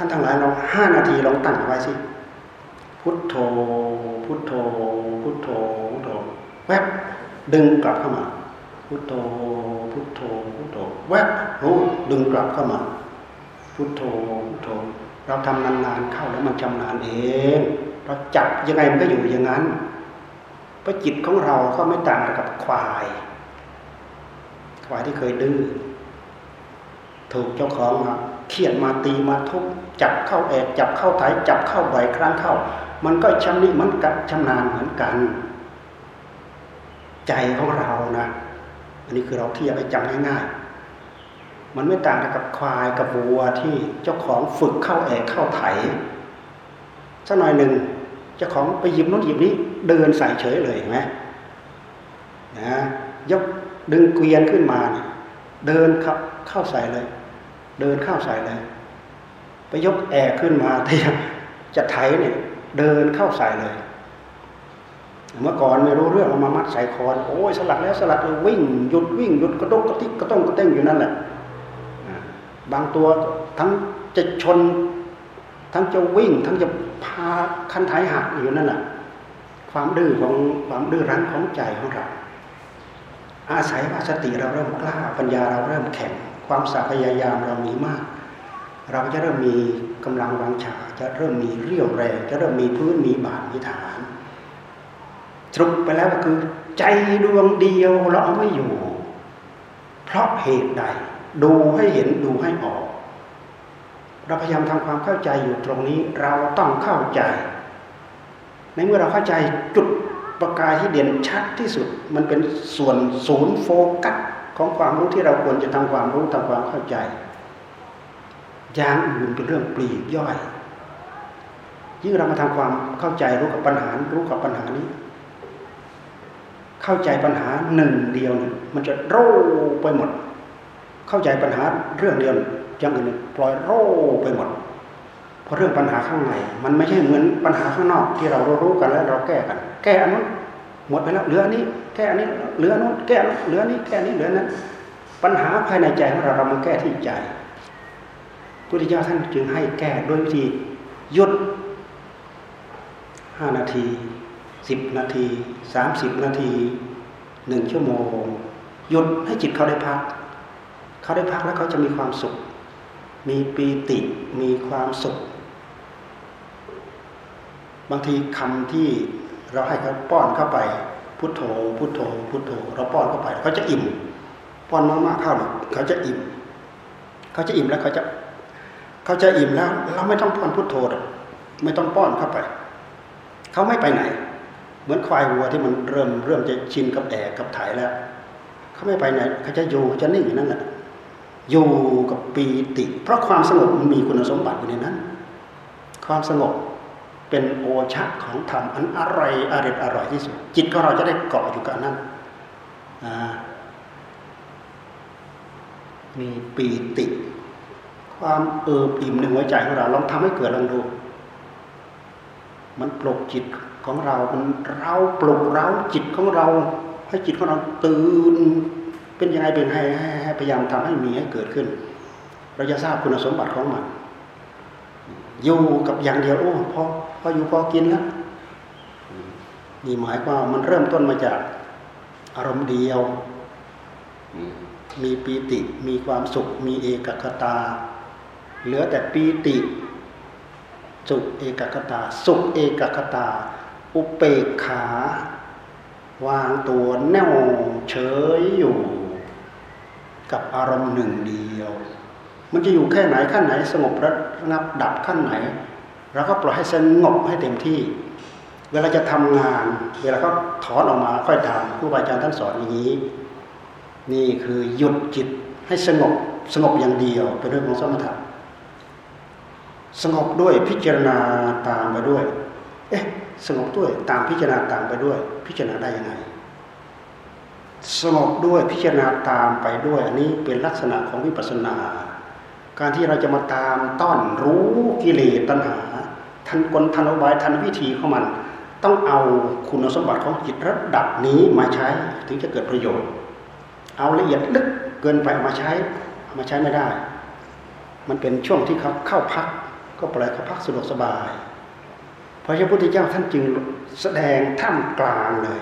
ท่านทั้งหลายลองห้านาทีลองตั้งไว้สิ พุทโธ พุทโธ พุทโธพุทโธแวบดึงกลับเข้ามา พุทโธ พุทโธ พุทโธแวบรู้ดึงกลับเข้ามา พุทโธ พุทโธ เราทำนานๆเข้าแล้วมันชำนาญเอง เราจับยังไงมันก็อยู่อย่างนั้นเพราะจิตของเราก็ไม่ต่างกับควาย ควายที่เคยดื้อถูกเจ้าของมา เขียนมาตีมาทุบจับเข้าแอกจับเข้าไถจับเข้าบ่อยครั้งเข้า มันก็ชำนิมันกับชำนาญเหมือนกัน ใจของเรานะ อันนี้คือเราเทียบไปจำง่ายๆมันไม่ต่างกับควายกับวัวที่เจ้าของฝึกเข้าแอกเข้าไถสักหน่อยหนึ่งเจ้าของไปหยิบนู้นหยิบนี้เดินใส่เฉยเลยเห็นไหมนะยกดึงเกวียนขึ้นมา เดินเข้าเข้าใส่เลย เดินเข้าใส่เลย ไปยกแอกขึ้นมาที่จะไถเนี่ย เดินเข้าใส่เลย เมื่อก่อนไม่รู้เรื่องเอามามัดใส่คอนโอ้ยสลัดแล้วสลัดเลยวิ่งหยุดวิ่งหยุดกระตุกกระติกกระต้องกระเต้งอยู่นั่นแหละบางตัวทั้งจะชน ทั้งจะวิ่ง ทั้งจะพาคันไถหักอยู่นั่นแหละความดื้อของความดื้อรั้นของใจของเราอาศัยว่าสติเราเริ่มกล้าปัญญาเราเริ่มแข็ง ความสาพยายามเรามีมาก เราจะเริ่มมีกำลังวังชาจะเริ่มมีเรี่ยวแรงจะเริ่มมีพื้นมีบาทมีฐานสรุปไปแล้วก็คือ ใจดวงเดียวเราเอาไม่อยู่ เพราะเหตุใด ดูให้เห็นดูให้ออก เราพยายามทำความเข้าใจอยู่ตรงนี้ เราต้องเข้าใจ ในเมื่อเราเข้าใจจุดประกายที่เด่นชัดที่สุด มันเป็นส่วนศูนย์โฟกัส ของความรู้ที่เราควรจะทำความรู้ทำความเข้าใจ อย่างอื่นเป็นเรื่องปลีกย่อย ยิ่งเรามาทำความเข้าใจรู้กับปัญหา รู้กับปัญหานี้ เข้าใจปัญหาหนึ่งเดียวมันจะโร่ไปหมด เข้าใจปัญหาเรื่องเดียวอย่างอื่นปล่อยโร่ไปหมด เพราะเรื่องปัญหาข้างในมันไม่ใช่เหมือนปัญหาข้างนอกที่เรารู้กันแล้วเราแก้กัน แก้อันนั้น หมดไปแล้วเหลืออันนี้แก้อันนี้เหลือนู้นแก้เหลือนี้แก้นี้เหลือนั้น ปัญหาภายในใจของเราเรามาแก้ที่ใจพุทธเจ้าท่านจึงให้แก้ด้วยวิธีหยุดห้านาทีสิบนาทีสามสิบนาทีหนึ่งชั่วโมงหยุดให้จิตเขาได้พัก เขาได้พักแล้วเขาจะมีความสุข มีปีติมีความสุข บางทีคำที่ เราให้เขาป้อนเข้าไป พุทโธ พุทโธ พุทโธ เราป้อนเข้าไปเขาจะอิ่ม ป้อนมากๆเข้าเขาจะอิ่ม เขาจะอิ่มแล้วเขาจะเขาจะอิ่มแล้ว เราไม่ต้องป้อนพุทโธไม่ต้องป้อนเข้าไป เขาไม่ไปไหน เหมือนควายวัวที่มันเริ่มเริ่มจะชินกับแอกกับถ่ายแล้วเขาไม่ไปไหนเขาจะอยู่จะนิ่งอยู่นั่นแหละอยู่กับปีติ เพราะความสงบมันมีคุณสมบัติอยู่ในนั้น ความสงบ เป็นโอชะของธรรมอันอร่อยอร่อยอร่อยที่สุด จิตของเราจะได้เกาะอยู่กับนั้นมีปีติ ความเอิบอิ่มในหัวใจของเราลองทำให้เกิดลองดู มันปลุกจิตของเรา มันเราปลุกเราจิตของเรา ให้จิตของเราตื่น เป็นยังไงเป็นให้พยายามทำให้มีให้เกิดขึ้น เราจะทราบคุณสมบัติของมัน อยู่กับอย่างเดียวโอ้พอพออยู่พอกินแล้วนี่หมายความมันเริ่มต้นมาจากอารมณ์เดียว มีปีติ มีความสุข มีเอกคตา เหลือแต่ปีติ สุขเอกคตา สุขเอกคตา อุเปกขา วางตัวแน่วเฉยอยู่ กับอารมณ์หนึ่งเดียว มันจะอยู่แค่ไหนขั้นไหนสงบระงับดับขั้นไหนเราก็ปล่อยให้สงบให้เต็มที่ เวลาจะทำงาน เวลาเขาถอนออกมาค่อยทำครูบาอาจารย์ท่านสอนอย่างนี้ นี่คือหยุดจิตให้สงบสงบอย่างเดียวเป็นเรื่องของสมถะสงบด้วยพิจารณาตามไปด้วย เอ๊ะสงบด้วยตามพิจารณาตามไปด้วย พิจารณาได้ยังไงสงบด้วยพิจารณาตามไปด้วย อันนี้เป็นลักษณะของวิปัสสนา การที่เราจะมาตามต้อนรู้กิเลสตัณหา ทันกลทันอบายทันวิธีของมัน ต้องเอาคุณสมบัติของจิตระดับนี้มาใช้ถึงจะเกิดประโยชน์ เอาละเอียดลึกเกินไปมาใช้มาใช้ไม่ได้ มันเป็นช่วงที่เขาเข้าพัก ก็ปล่อยเขาพักสะดวกสบายพระพุทธเจ้าท่านจึงแสดงท่ามกลางเลย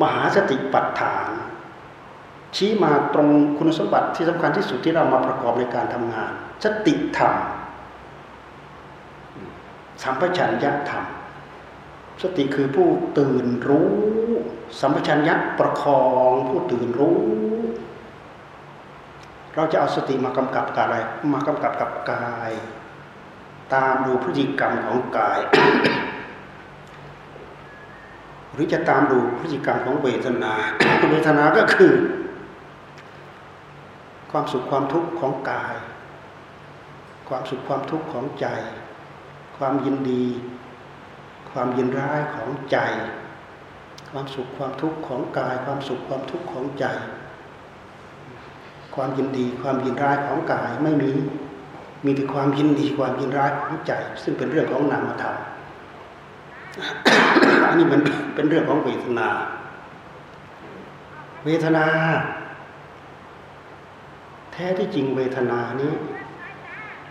มหาสติปัฏฐาน ชี้มาตรงคุณสมบัติที่สำคัญที่สุดที่เรามาประกอบในการทำงาน สติธรรมสัมปชัญญะธรรม สติคือผู้ตื่นรู้ สัมปชัญญะประคองผู้ตื่นรู้ เราจะเอาสติมากำกับกับอะไร มากำกับกับกาย ตามดูพฤติกรรมของกาย หรือจะตามดูพฤติกรรมของเวทนาเวทนาก็คือ ความสุขความทุกข์ของกาย ความสุขความทุกข์ของใจ ความยินดี ความยินร้ายของใจ ความสุขความทุกข์ของกาย ความสุขความทุกข์ของใจ ความยินดีความยินร้ายของกายไม่มีมีแต่ความยินดีความยินร้ายของใจ ซึ่งเป็นเรื่องของนามธรรมอันนี้มันเป็นเรื่องของเวทนา เวทนา แท้ที่จริงเวทนานี้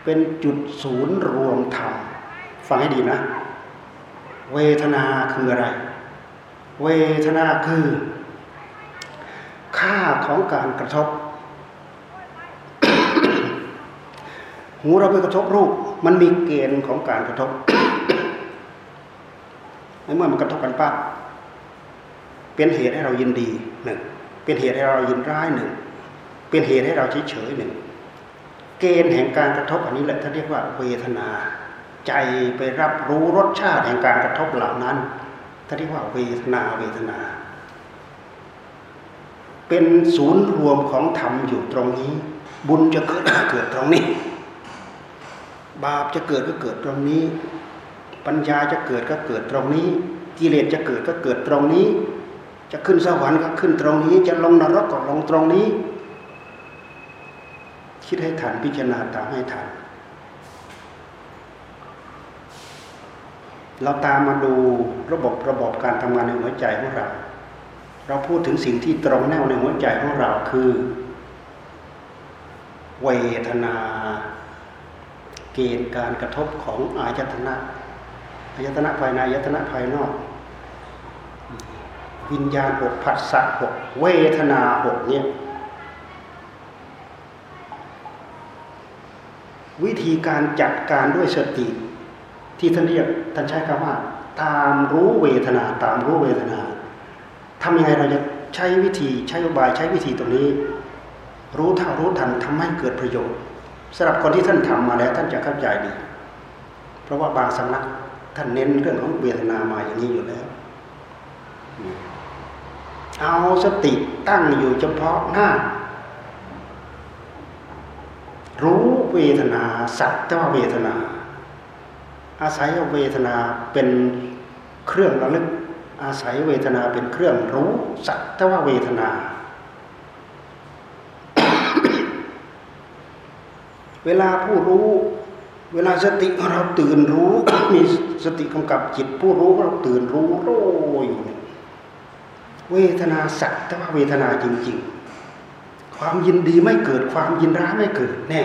เป็นจุดศูนย์รวมธรรมฟังให้ดีนะ เวทนาคืออะไร เวทนาคือ ค่าของการกระทบ หูเราไปกระทบรูป มันมีเกณฑ์ของการกระทบในเมื่อมันกระทบกันปั๊บเป็นเหตุให้เรายินดีหนึ่งเป็นเหตุให้เรายินร้ายหนึ่ง เป็นเหตุให้เราเฉยเฉยหนึ่งเกณฑ์แห่งการกระทบอันนี้แหละท่านเรียกว่าเวทนา ใจไปรับรู้รสชาติแห่งการกระทบเหล่านั้นท่านเรียกว่าเวทนาเวทนา เป็นศูนย์รวมของธรรมอยู่ตรงนี้ บุญจะเกิดเกิดตรงนี้ บาปจะเกิดก็เกิดตรงนี้ ปัญญาจะเกิดก็เกิดตรงนี้กิเลสจะเกิดก็เกิดตรงนี้ จะขึ้นสวรรค์ก็ขึ้นตรงนี้ จะลงนรกก็ลงตรงนี้ คิดให้ทันพิจารณาตามให้ทัน เราตามมาดูระบบระบบการทำงานในหัวใจของเรา เราพูดถึงสิ่งที่ตรงแนวในหัวใจของเราคือ เวทนา เกณฑ์การกระทบของอายตนะอายตนะภายในอายตนะภายนอก วิญญาณหกผัสสะหกเวทนาหกเนี่ย วิธีการจัดการด้วยสติ ที่ท่านเรียกท่านใช้คำว่า ตามรู้เวทนา ตามรู้เวทนาทำยังไงเราจะใช้วิธีใช้อุบายใช้วิธีตรงนี้ รู้เท่ารู้ทันทำให้เกิดประโยชน์สำหรับคนที่ท่านทำมาแล้วท่านจะเข้าใจดี เพราะว่าบางสำนักท่านเน้นเรื่องของเวทนามาอย่างนี้อยู่แล้วเอาสติตั้งอยู่เฉพาะหน้า รู้เวทนาสัตว์ว่าเวทนา อาศัยเวทนาเป็นเครื่องระลึก อาศัยเวทนาเป็นเครื่องรู้สัตว์ว่าเวทนา เวลาผู้รู้ เวลาสติเราตื่นรู้ มีสติกำกับจิตผู้รู้เราตื่นรู้โรอยู่เวทนาสักแต่ว่าเวทนาจริง ๆ ความยินดีไม่เกิด ความยินร้ายไม่เกิดแน่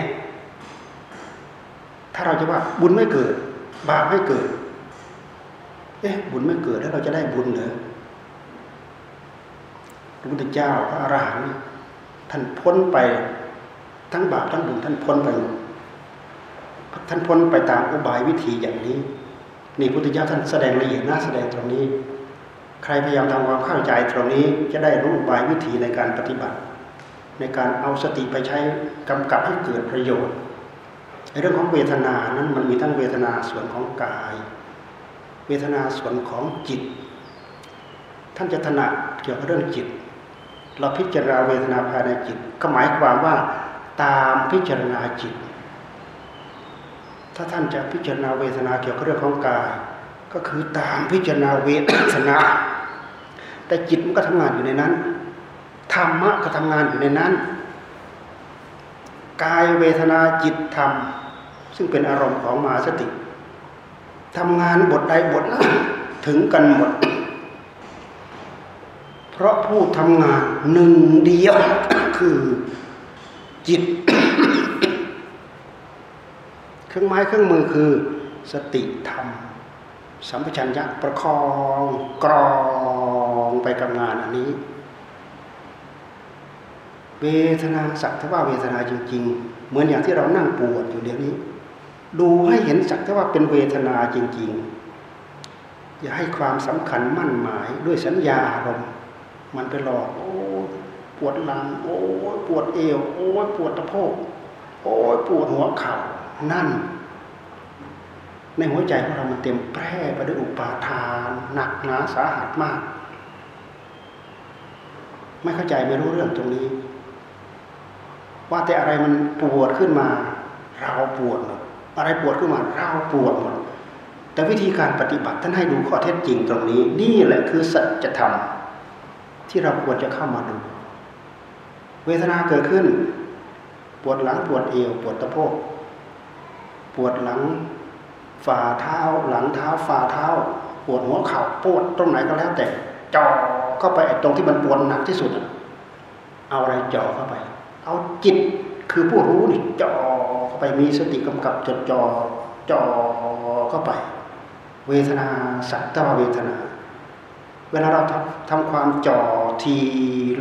ถ้าเราจะว่าบุญไม่เกิด บาปไม่เกิด เอ๊ะบุญไม่เกิดแล้วเราจะได้บุญเหรอพระพุทธเจ้าพระอรหันต์ท่านพ้นไปทั้งบาปทั้งบุญท่านพ้นไปท่านพ้นไปตามอุบายวิธีอย่างนี้ นี่พุทธเจ้าท่านแสดงละเอียดน่าแสดงตรงนี้ ใครพยายามทำความเข้าใจตรงนี้จะได้รู้อุบายวิธีในการปฏิบัติ ในการเอาสติไปใช้กำกับให้เกิดประโยชน์ในเรื่องของเวทนานั้นมันมีทั้งเวทนาส่วนของกาย เวทนาส่วนของจิต ท่านจะถนัดเกี่ยวกับเรื่องจิต เราพิจารณาเวทนาภายในจิต ก็หมายความว่าตามพิจารณาจิตถถ้าท่านจะพิจารณาเวทนาเกี่ยวกับเรื่องของกาย ก็คือตามพิจารณาเวทนาแต่จิตมันก็ทำงานอยู่ในนั้น ธรรมะก็ทำงานอยู่ในนั้น กายเวทนาจิตธรรม ซึ่งเป็นอารมณ์ของมาสติทำงานบทใดบทนั้นถึงกันหมด เพราะผู้ทำงานหนึ่งเดียวคือจิต เครื่องไม้เครื่องมือคือสติธรรม สัมปชัญญะประคองกรองไปกับงานอันนี้ เวทนาสักทว่าเวทนาจริง ๆ เหมือนอย่างที่เรานั่งปวดอยู่เดี๋ยวนี้ ดูให้เห็นสักทว่าเป็นเวทนาจริง ๆ อย่าให้ความสำคัญมั่นหมายด้วยสัญญาอารมณ์มันไปหลอกโอ้ปวดหลัง โอ้ปวดเอว โอ้ปวดตะโพกโอ้ปวดหัวเข่านั่น ในหัวใจของเรามันเต็มแพร่ไปด้วยอุปาทานหนักหนาสาหัสมาก ไม่เข้าใจไม่รู้เรื่องตรงนี้ ว่าแต่อะไรมันปวดขึ้นมา เราปวดหมดอะไรปวดขึ้นมาเราปวดหมดแต่วิธีการปฏิบัติท่านให้ดูข้อเท็จจริงตรงนี้ นี่แหละคือสัจธรรมที่เราควรจะเข้ามาดู เวทนาเกิดขึ้น ปวดหลังปวดเอวปวดตะโพกปวดหลังฝ่าเท้า หลังเท้าฝ่าเท้า ปวดหัวเข่าปวดตรงไหนก็แล้วแต่จ่อเข้าไปตรงที่มันปวดหนักที่สุดเอาอะไรจ่อเข้าไป เอาจิตคือผู้รู้นี่จ่อเข้าไปมีสติกำกับจดจ่อจ่อเข้าไป เวทนาสัตว์เวทนา เวลาเราทำทำความจ่อที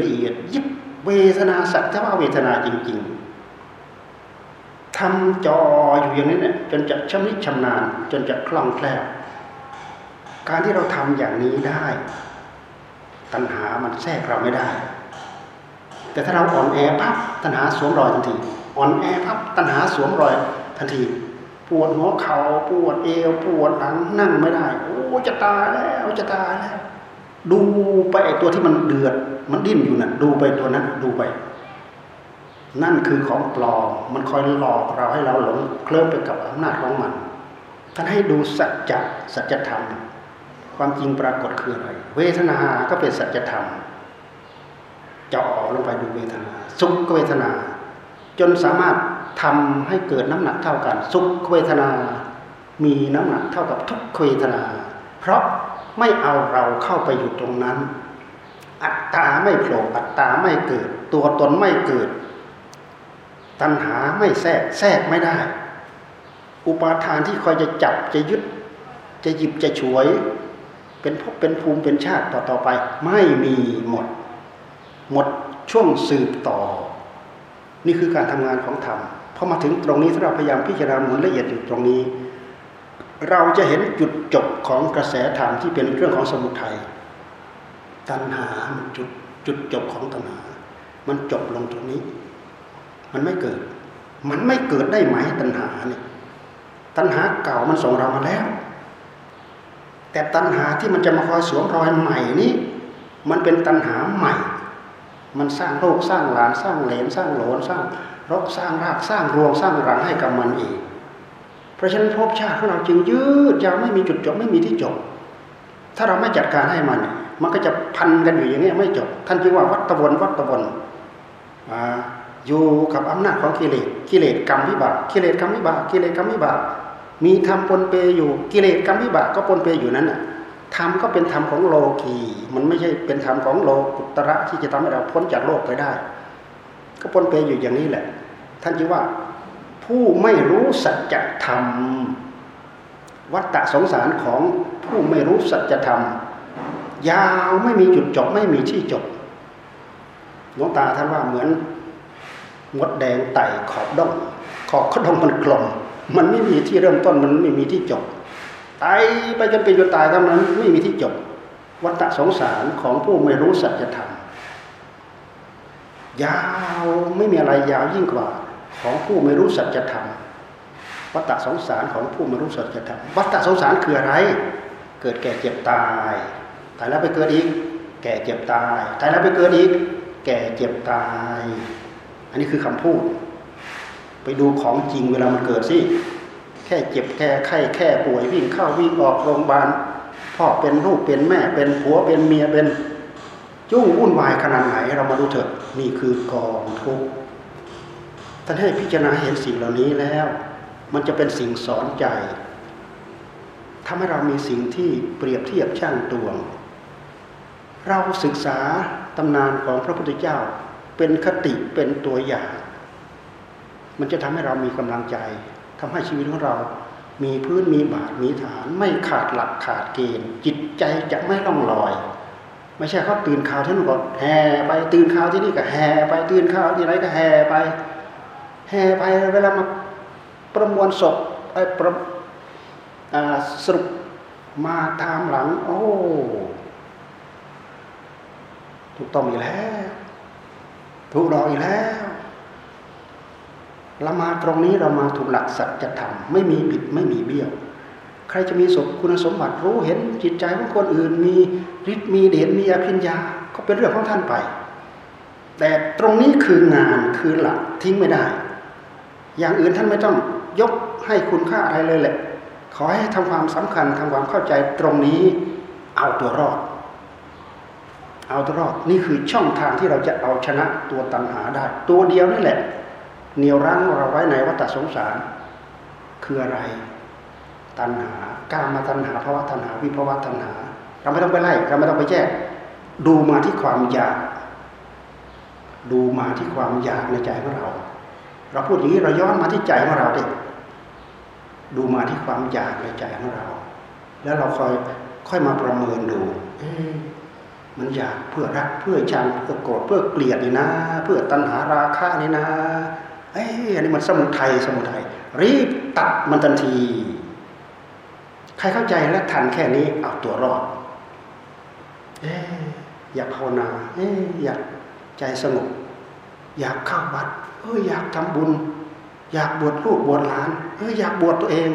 ละเอียดยิบเวทนาสัตว์เวทนาจริง ๆทำจ่ออยู่อย่างนี้เนี่ยจนจะชำนิชำนาญจนจะคล่องแคล่วการที่เราทำอย่างนี้ได้ ตัณหามันแทรกเราไม่ได้ แต่ถ้าเราอ่อนแอพับตัณหาสวมรอยทันที อ่อนแอพับตัณหาสวมรอยทันที ปวดหัวเขา่าปวดเอวปวดหลังนั่งไม่ได้ โอ้จะตายแล้วจะตายแล้วดูไปไอตัวที่มันเดือด มันดิ้นอยู่นะ่ะ ดูไปตัวนั้นดูไป นั่นคือของปลอมมันคอยหลอกเราให้เราหลงเคลิ้มไปกับอำนาจของมันท่านให้ดูสัจจะสัจธรรม ความจริงปรากฏคืออะไร เวทนาก็เป็นสัจธรรม จาะลงไปดูเวทนา สุขเวทนา จนสามารถทำให้เกิดน้ำหนักเท่ากัน สุขเวทนา มีน้ำหนักเท่ากับทุกเวทนา เพราะไม่เอาเราเข้าไปอยู่ตรงนั้น อัตตาไม่โผล่อัตตาไม่เกิด ตัวตนไม่เกิด ตัณหาไม่แทรกแทรกไม่ได้ อุปาทานที่คอยจะจับจะยึด จะหยิบจะฉวย เป็นพบเป็นภูมิเป็นชาติต่อต่อไป ไม่มีหมด หมดช่วงสืบต่อ นี่คือการทำงานของธรรมพอมาถึงตรงนี้ถ้าเราพยายามพิจารณาหมือนละเอียดอยู่ตรงนี้ เราจะเห็นจุดจบของกระแสธรรมที่เป็นเรื่องของสมุทัยตัณหาจุดจุดจบของตัณหา มันจบลงตรงนี้ มันไม่เกิด มันไม่เกิดได้ไหมตัณหาเนี่ยตัณหาเก่ามันส่งเรามาแล้ว แต่ตัณหาที่มันจะมาคอยสวมรอยใหม่นี้ มันเป็นตัณหาใหม่ มันสร้างโรคสร้างหลานสร้างเหลนสร้างโหลนสร้างรกสร้างรากสร้างรวงสร้างรังให้กับมันเองเพราะฉะนั้นภพชาติของเราจึงยืดยาวไม่มีจุดจบไม่มีที่จบ ถ้าเราไม่จัดการให้มัน มันก็จะพันกันอยู่อย่างนี้ไม่จบ ท่านจึงว่าวัตวนวัตวนอยู่กับอำนาจของกิเลสกิเลสกรรมวิบากกิเลสกรรมวิบากกิเลสกรรมวิบากมีธรรมปนเปอยู่กิเลสกรรมวิบากก็ปนเปอยู่นั้นน่ะ ธรรมก็เป็นธรรมของโลกีมันไม่ใช่เป็นธรรมของโลกุตระที่จะทำให้เราพ้นจากโลกไปได้ ก็ปนเปอยู่อย่างนี้แหละ ท่านจึงว่า ผู้ไม่รู้สัจธรรมวัฏฏะสงสารของผู้ไม่รู้สัจธรรม ยาวไม่มีจุดจบไม่มีที่จบหลวงตาท่านว่าเหมือนมดแดงไต่ขอบดงขอบขดงมันกลม มันไม่มีที่เริ่มต้นมันไม่มีที่จบ ไต่ไปจนเป็นจนตายก็มันไม่มีที่จบ วัฏฏะสงสารของผู้ไม่รู้สัจธรรมยาวไม่มีอะไรยาวยิ่งกว่า ของผู้ไม่รู้สัจธรรมวัฏสงสารของผู้ไม่รู้สัจธรรมวัฏสงสารคืออะไร เกิดแก่เจ็บตายตายแล้วไปเกิดอีก แก่เจ็บตายตายแล้วไปเกิดอีก แก่เจ็บตาย อันนี้คือคำพูด ไปดูของจริงเวลามันเกิดสิ แค่เจ็บแค่ไข้แค่ป่วยวิ่งเข้าวิ่งออกโรงพยาบาลพ่อเป็นลูกเป็นแม่เป็นผัวเป็นเมียเป็นยุ่งวุ่นวายขนาดไหนเรามาดูเถอะนี่คือกองทุกข์ท่านให้พิจารณาเห็นสิ่งเหล่านี้แล้ว มันจะเป็นสิ่งสอนใจทำให้เรามีสิ่งที่เปรียบเทียบช่างตวง เราศึกษาตำนานของพระพุทธเจ้า เป็นคติเป็นตัวอย่าง มันจะทำให้เรามีกำลังใจ ทำให้ชีวิตของเรา มีพื้นมีบาทมีฐาน ไม่ขาดหลักขาดเกณฑ์ จิตใจจะไม่ล่องลอย ไม่ใช่เขาตื่นข่าวที่นู่นก็แห่ไปตื่นข่าวที่นี่ก็แห่ไปตื่นข่าวที่ไหนก็แห่ไป แห่ไปเวลามาประมวลศพไอ้ประสรุปมาตามหลัง โอ้ถูกต้องอีกแล้วถูกรออีกแล้ว เรามาตรงนี้เรามาถูกหลักสัจธรรมไม่มีบิดไม่มีเบี้ยว ใครจะมีสมคุณสมบัติรู้เห็นจิตใจของคนอื่น มีฤทธิ์มีเดชมีอภิญญาก็เป็นเรื่องของท่านไป แต่ตรงนี้คืองานคือหลักทิ้งไม่ได้ อย่างอื่นท่านไม่ต้องยกให้คุณค่าอะไรเลยแหละ ขอให้ทำความสำคัญทำความเข้าใจตรงนี้เอาตัวรอด เอาตัวรอดนี่คือช่องทางที่เราจะเอาชนะตัวตัณหาได้ ตัวเดียวนี่แหละ เหนี่ยวรั้งเราไว้ในวัฏสงสาร คืออะไร ตัณหาการมาตัณหาภาวะตัณหา วิภาวะตัณหา เราไม่ต้องไปไล่ เราไม่ต้องไปแยกดูมาที่ความอยาก ดูมาที่ความอยากในใจของเรา เราพูดอย่างนี้เราย้อนมาที่ใจของเราเด็กดูมาที่ความอยากในใจของเรา แล้วเราค่อยค่อยมาประเมินดูมันอยากเพื่อรักเพื่อชังเพื่อโกรธเพื่อเกลียดนี่นะ เพื่อตัณหาราคะนี่นะ อ้อันนี้มันสมุทัยสมุทัยรีบตัดมันทันที ใครเข้าใจและทันแค่นี้เอาตัวรอดเอ๊อยากภาวนาเอ๊อยากใจสงบอยากเข้าวัดเอออยากทำบุญ อยากบวชลูกบวชหลานเอออยากบวชตัวเอง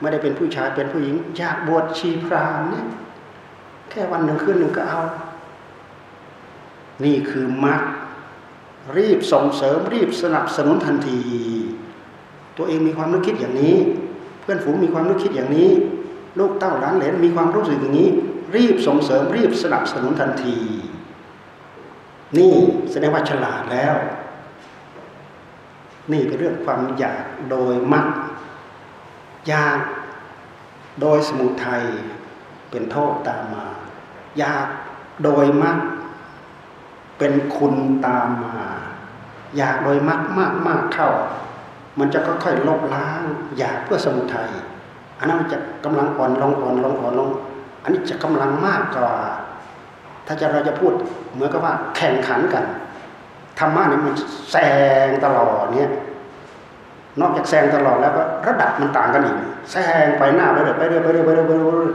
ไม่ได้เป็นผู้ชายเป็นผู้หญิง อยากบวชชีพรามเนี่ยแค่วันหนึ่งคืนหนึ่งก็เอา นี่คือมรรค รีบส่งเสริมรีบสนับสนุนทันที ตัวเองมีความนึกคิดอย่างนี้ เพื่อนฝูงมีความนึกคิดอย่างนี้ ลูกเต้าหลานเหลนมีความรู้สึกอย่างนี้ รีบส่งเสริมรีบสนับสนุนทันที นี่แสดงว่าฉลาดแล้ว นี่เป็นเรื่องความอยากโดยมักอยากโดยสมุทัยเป็นโทษตามมา อยากโดยมัก เป็นคุณตามมา อยากโดยมากมากมากเข้า มันจะค่อยๆลบล้าง อยากเพื่อสมุทัยอันนั้นจะกำลังอ่อนลงอ่อนลงอ่อนลง อันนี้จะกำลังมากกว่า ถ้าจะเราจะพูดเหมือนกับว่าแข่งขันกันธรรมะนี่มันแซงตลอดเนี่ยนอกจากแซงตลอดแล้วก็ระดับมันต่างกันอีกแซงไปหน้าไปเรื่อยไปเรื่อยไปเรื่อยไปเรื่อย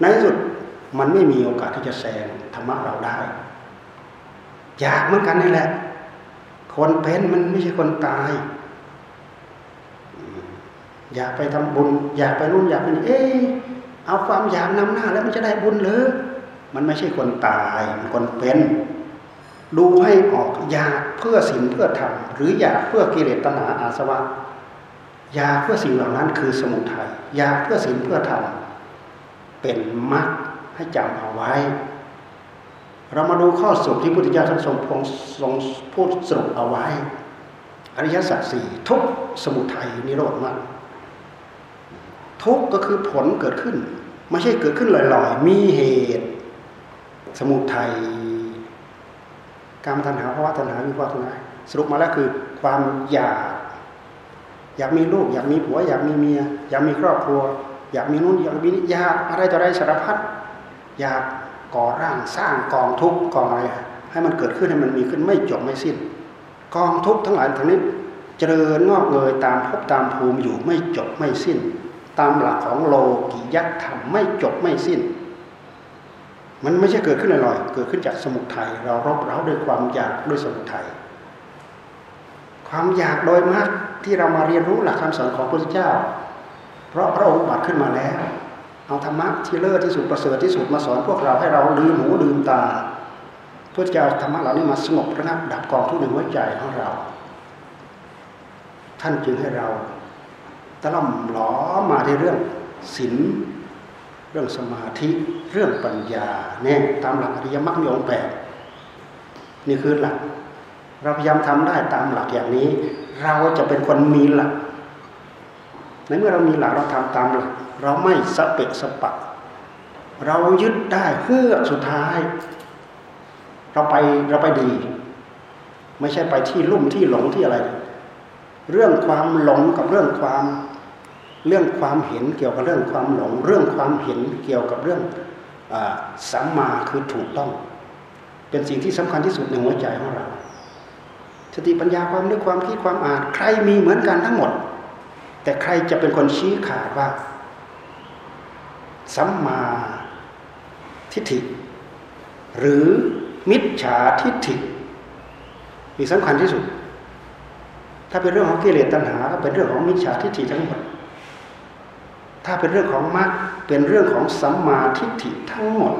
ในที่สุดมันไม่มีโอกาสที่จะแซงธรรมะเราได้ อยากเหมือนกันนี่แหละ คนเป็นมันไม่ใช่คนตาย อยากไปทำบุญ อยากไปนู่นอยากไปนี่เอ๊เอาความอยากนำหน้า แล้วมันจะได้บุญหรือมันไม่ใช่คนตายมันคนเป็น ดูให้ออกอยากเพื่อสิ่งเพื่อธรรมหรืออยากเพื่อกิเลสตัณหาอาสวะอยากเพื่อสิ่งเหล่านั้นคือสมุทัยอยากเพื่อสิ่งเพื่อธรรมเป็นมรรคให้จำเอาไว้ เรามาดูข้อสรุปที่พุทธเจ้าท่านทรงพงทรงพูดสรุปเอาไว้ อริยสัจสี่ทุกสมุทัยนิโรธมากทุกก็คือผลเกิดขึ้น ไม่ใช่เกิดขึ้นลอยๆ มีเหตุ สมุทัยการตัณหาภาวะตัณหาวิภาวะตัณหาสรุปมาแล้วคือความอยาก อยากมีลูก อยากมีผัว อยากมีเมีย อยากมีครอบครัว อยากมีนู่นอยากมีนี่อยากอะไรต่ออะไรสารพัดอยาก ก่อร่างสร้างกองทุกกองอะไรให้มันเกิดขึ้นให้มันมีขึ้นไม่จบไม่สิ้น กองทุกทั้งหลายทั้งนี้เจริญงอกเงยตามภพตามภูมิอยู่ไม่จบไม่สิ้น ตามหลักของโลกิยัตธรรมไม่จบไม่สิ้น มันไม่ใช่เกิดขึ้นลอยๆเกิดขึ้นจากสมุทัยเรารบเร้าด้วยความอยากด้วยสมุทัยความอยากโดยมากที่เรามาเรียนรู้หลักคำสอนของพระพุทธเจ้า เพราะพระองค์บัตรขึ้นมาแล้ว เอาธรรมะที่เลิศที่สุดประเสริฐที่สุดมาสอนพวกเราให้เราลืมหูลืมตา เพื่อจะเอาธรรมะเหล่านี้มาสงบระงับดับกองทุกข์ในหัวใจของเรา ท่านจึงให้เราตะล่อมหลอมาที่เรื่องศีลเรื่องสมาธิเรื่องปัญญาเนี่ยตามหลักอริยมรรคมีองแปดนี่คือหลัก เราพยายามทำได้ตามหลักอย่างนี้ เราจะเป็นคนมีหลัก ในเมื่อเรามีหลักเราทำตามหลักเราไม่สะเปะสะปะ เรายึดได้เพื่อสุดท้าย เราไปเราไปดี ไม่ใช่ไปที่ลุ่มที่หลงที่อะไร เรื่องความหลงกับเรื่องความเรื่องความเห็นเกี่ยวกับเรื่องความหลง เรื่องความเห็นเกี่ยวกับเรื่องอสัมมาคือถูกต้อง เป็นสิ่งที่สำคัญที่สุดในหัวใจของเราสติปัญญาความนึกความคิดความอ่านใครมีเหมือนกันทั้งหมด แต่ใครจะเป็นคนชี้ขาดว่าสัมมาทิฏฐิ หรือมิจฉาทิฏฐิมีสำคัญที่สุด ถ้าเป็นเรื่องของกิเลสตัณหา ก็เป็นเรื่องของมิจฉาทิฏฐิทั้งหมด ถ้าเป็นเรื่องของมรรคเป็นเรื่องของสัมมาทิฏฐิทั้งหมด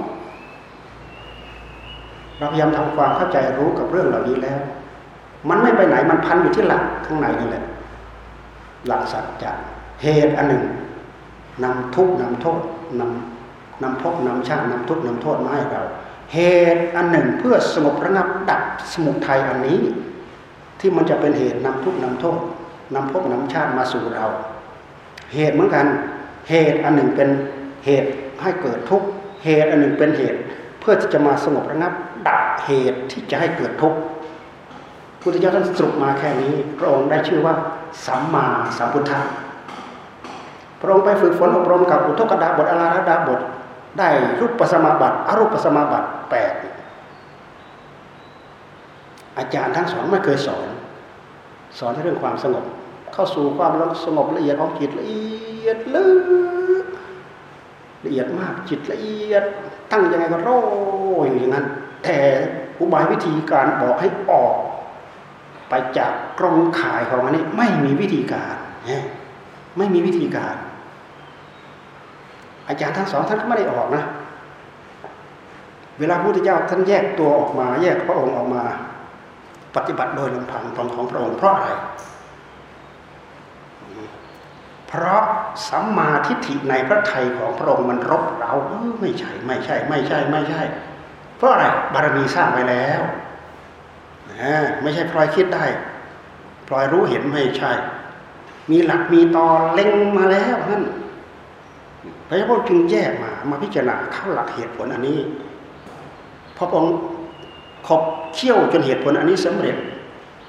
เราพยายามทำความเข้าใจรู้กับเรื่องเหล่านี้แล้ว มันไม่ไปไหนมันพันอยู่ที่หลักข้างในนี่แหละ หลักสัจจะเหตุอันหนึ่งนำทุกนำโทษนำนำพบนำชาตินำทุกนำโทษมาให้เรา เหตุอันหนึ่งเพื่อสงบระงับดับสมุทัยอันนี้ ที่มันจะเป็นเหตุนำทุกนำโทษนำพบนำชาติมาสู่เรา เหตุเหมือนกัน เหตุอันหนึ่งเป็นเหตุให้เกิดทุกเหตุอันหนึ่งเป็นเหตุ เพื่อที่จะมาสงบระงับดับเหตุที่จะให้เกิดทุกข์ พุทธเจ้าท่านสรุปมาแค่นี้ พระองค์ได้ชื่อว่าสัมมาสัมพุทธะพระองค์ไปฝึกฝนอบรมกับอุทกดาบทอาราดาบทได้รูปปัสมาบัติอรูปปัสมาบัติแปดอาจารย์ทั้งสองไม่เคยสอน สอนเรื่องความสงบ เข้าสู่ความสงบละเอียดของจิตละเอียดลึกละเอียดมากจิตละเอียด ตั้งยังไงก็โรอยอย่างนั้น แต่อุบายวิธีการบอกให้ออก ไปจากกรงข่ายของอันนี้ไม่มีวิธีการไม่มีวิธีการ อาจารย์ทั้งสองท่านก็ไม่ได้ออกนะ เวลาพระพุทธเจ้าท่านแยกตัวออกมา แยกพระองค์ออกมา ปฏิบัติโดยลำพังของพระองค์เพราะอะไร เพราะสัมมาทิฏฐิในพระไทยของพระองค์มันรบเราไม่ใช่ ไม่ใช่ ไม่ใช่ ไม่ใช่ เพราะอะไรบารมีสร้างไว้แล้ว ไม่ใช่พลอยคิดได้พลอยรู้เห็นไม่ใช่ มีหลักมีตอเล็งมาแล้วนั่นพระพุทธจึงแยกมา มาพิจารณาเข้าหลักเหตุผลอันนี้พอพระองค์ขบเขี่ยวจนเหตุผลอันนี้สำเร็จ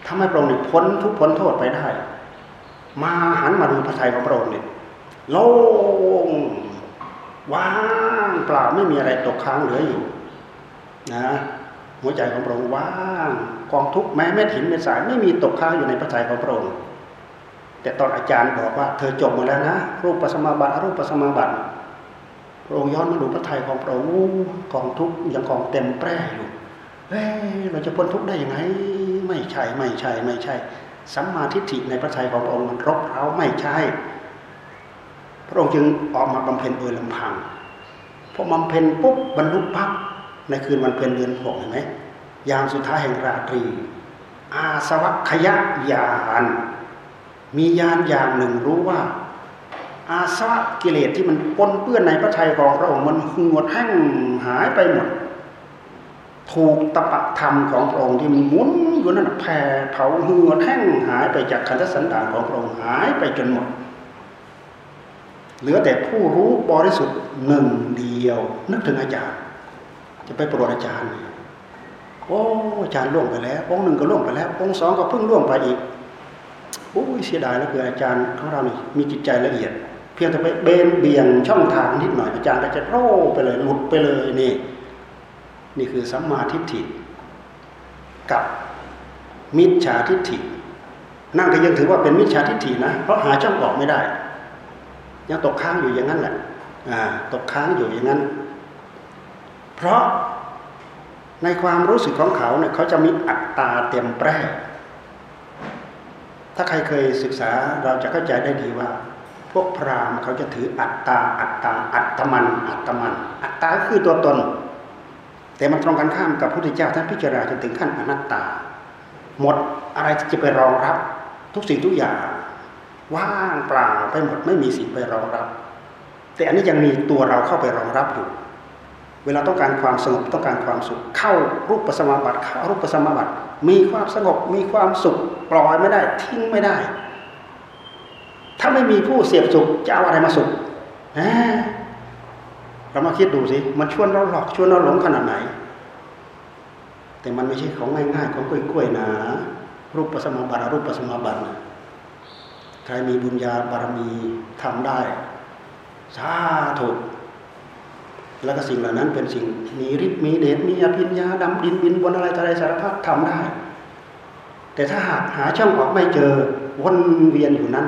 ทำให้พระองค์พ้นทุกพ้นโทษไปได้ มาหันมาดูพระทัยของพระองค์เนี่ยโล่งว่างเปล่าไม่มีอะไรตกค้างเหลืออยู่ นะ หัวใจของพระองค์ว่าง องทุกแม้แม่ถินเม็ดสายไม่มีตกค้างอยู่ในพระทัยของพระองค์แต่ตอนอาจารย์บอกว่า เธอจบมาแล้วนะ รูปปัสมาบัติรูปปัสมาบัติพระองค์ย้อนมาดูพระทัยของพระองค์กองทุกยังกองเต็มแปร่อยู่เฮ้เราจะพ้นทุกได้ยังไงไม่ใช่ไม่ใช่ไม่ใช่สัมมาทิฏฐิในพระทัยของพระองค์มันรบเร้าไม่ใช่ พระองค์จึงออกมาบำเพ็ญโดยลำพังพอบำเพ็ญปุ๊บบรรลุปั๊บในคืนวันเพ็ญเดือนหกเห็นไหม ยามสุดท้ายแห่งราตรี อาสวัคยญาณมีญาณอย่างหนึ่งรู้ว่า อาสวะกิเลสที่มันปนเปื้อนในพระทัยของพระองค์มันหงดแห้งหายไปหมด ถูกตปะธรรมของพระองค์ที่มันหมุนอยู่นั่นแผ่เผาเหือแห้งหายไปจากคันธสันดานของพระองค์หายไปจนหมด เหลือแต่ผู้รู้บริสุทธิ์หนึ่งเดียว นึกถึงอาจารย์ จะไปโปรดอาจารย์ โอ้อาจารย์ล่วงไปแล้ว องค์หนึ่งก็ล่วงไปแล้ว องค์สองก็เพิ่งล่วงไปอีกโอ้ยเสียดายแล้วคืออาจารย์ของเรานี่มีจิตใจละเอียด เพียงแต่ไปเบนเบี่ยงช่องทางนิดหน่อยอาจารย์ก็จะโร่ไปเลยหลุดไปเลยนี่ นี่คือสัมมาทิฏฐิกับมิจฉาทิฏฐิ นั่งก็ยังถือว่าเป็นมิจฉาทิฏฐินะ เพราะหาช่องออกไม่ได้ ยังตกค้างอยู่อย่างนั้นแหละตกค้างอยู่อย่างนั้น เพราะ ในความรู้สึกของเขาเนี่ยเขาจะมีอัตตาเต็มแปร่ถ้าใครเคยศึกษาเราจะเข้าใจได้ดีว่า พวกพราหมณ์เขาจะถืออัตตาอัตตาอัตมัน อัตมัน อัตตาคือตัวตน แต่มันตรงกันข้ามกับพระพุทธเจ้าท่านพิจารณาจนถึงขั้นอนัตตา หมดอะไรจะไปรองรับ ทุกสิ่งทุกอย่างว่างเปล่าไปหมดไม่มีสิ่งไปรองรับ แต่อันนี้ยังมีตัวเราเข้าไปรองรับอยู่ เวลาต้องการความสงบต้องการความสุข เข้ารูปปัสมาบัติเข้ารูปปัสมาบัติ มีความสงบมีความสุขปล่อยไม่ได้ทิ้งไม่ได้ ถ้าไม่มีผู้เสียบสุขจะเอาอะไรมาสุขเรามาคิดดูสิมันชวนเราหลอกชวนเราหลงขนาดไหน แต่มันไม่ใช่ของง่ายๆของกล้วยๆนะรูปปัสมาบัติรูปปัสมาบัติใครมีบุญญาบารมีทำได้สาธุ แล้วก็สิ่งเหล่านั้นเป็นสิ่งมีฤทธิ์มีเดชมีอภิญญาดำดินบินบนอะไรอะไรสารพัดทำได้ แต่ถ้าหากหาช่องออกไม่เจอวนเวียนอยู่นั้น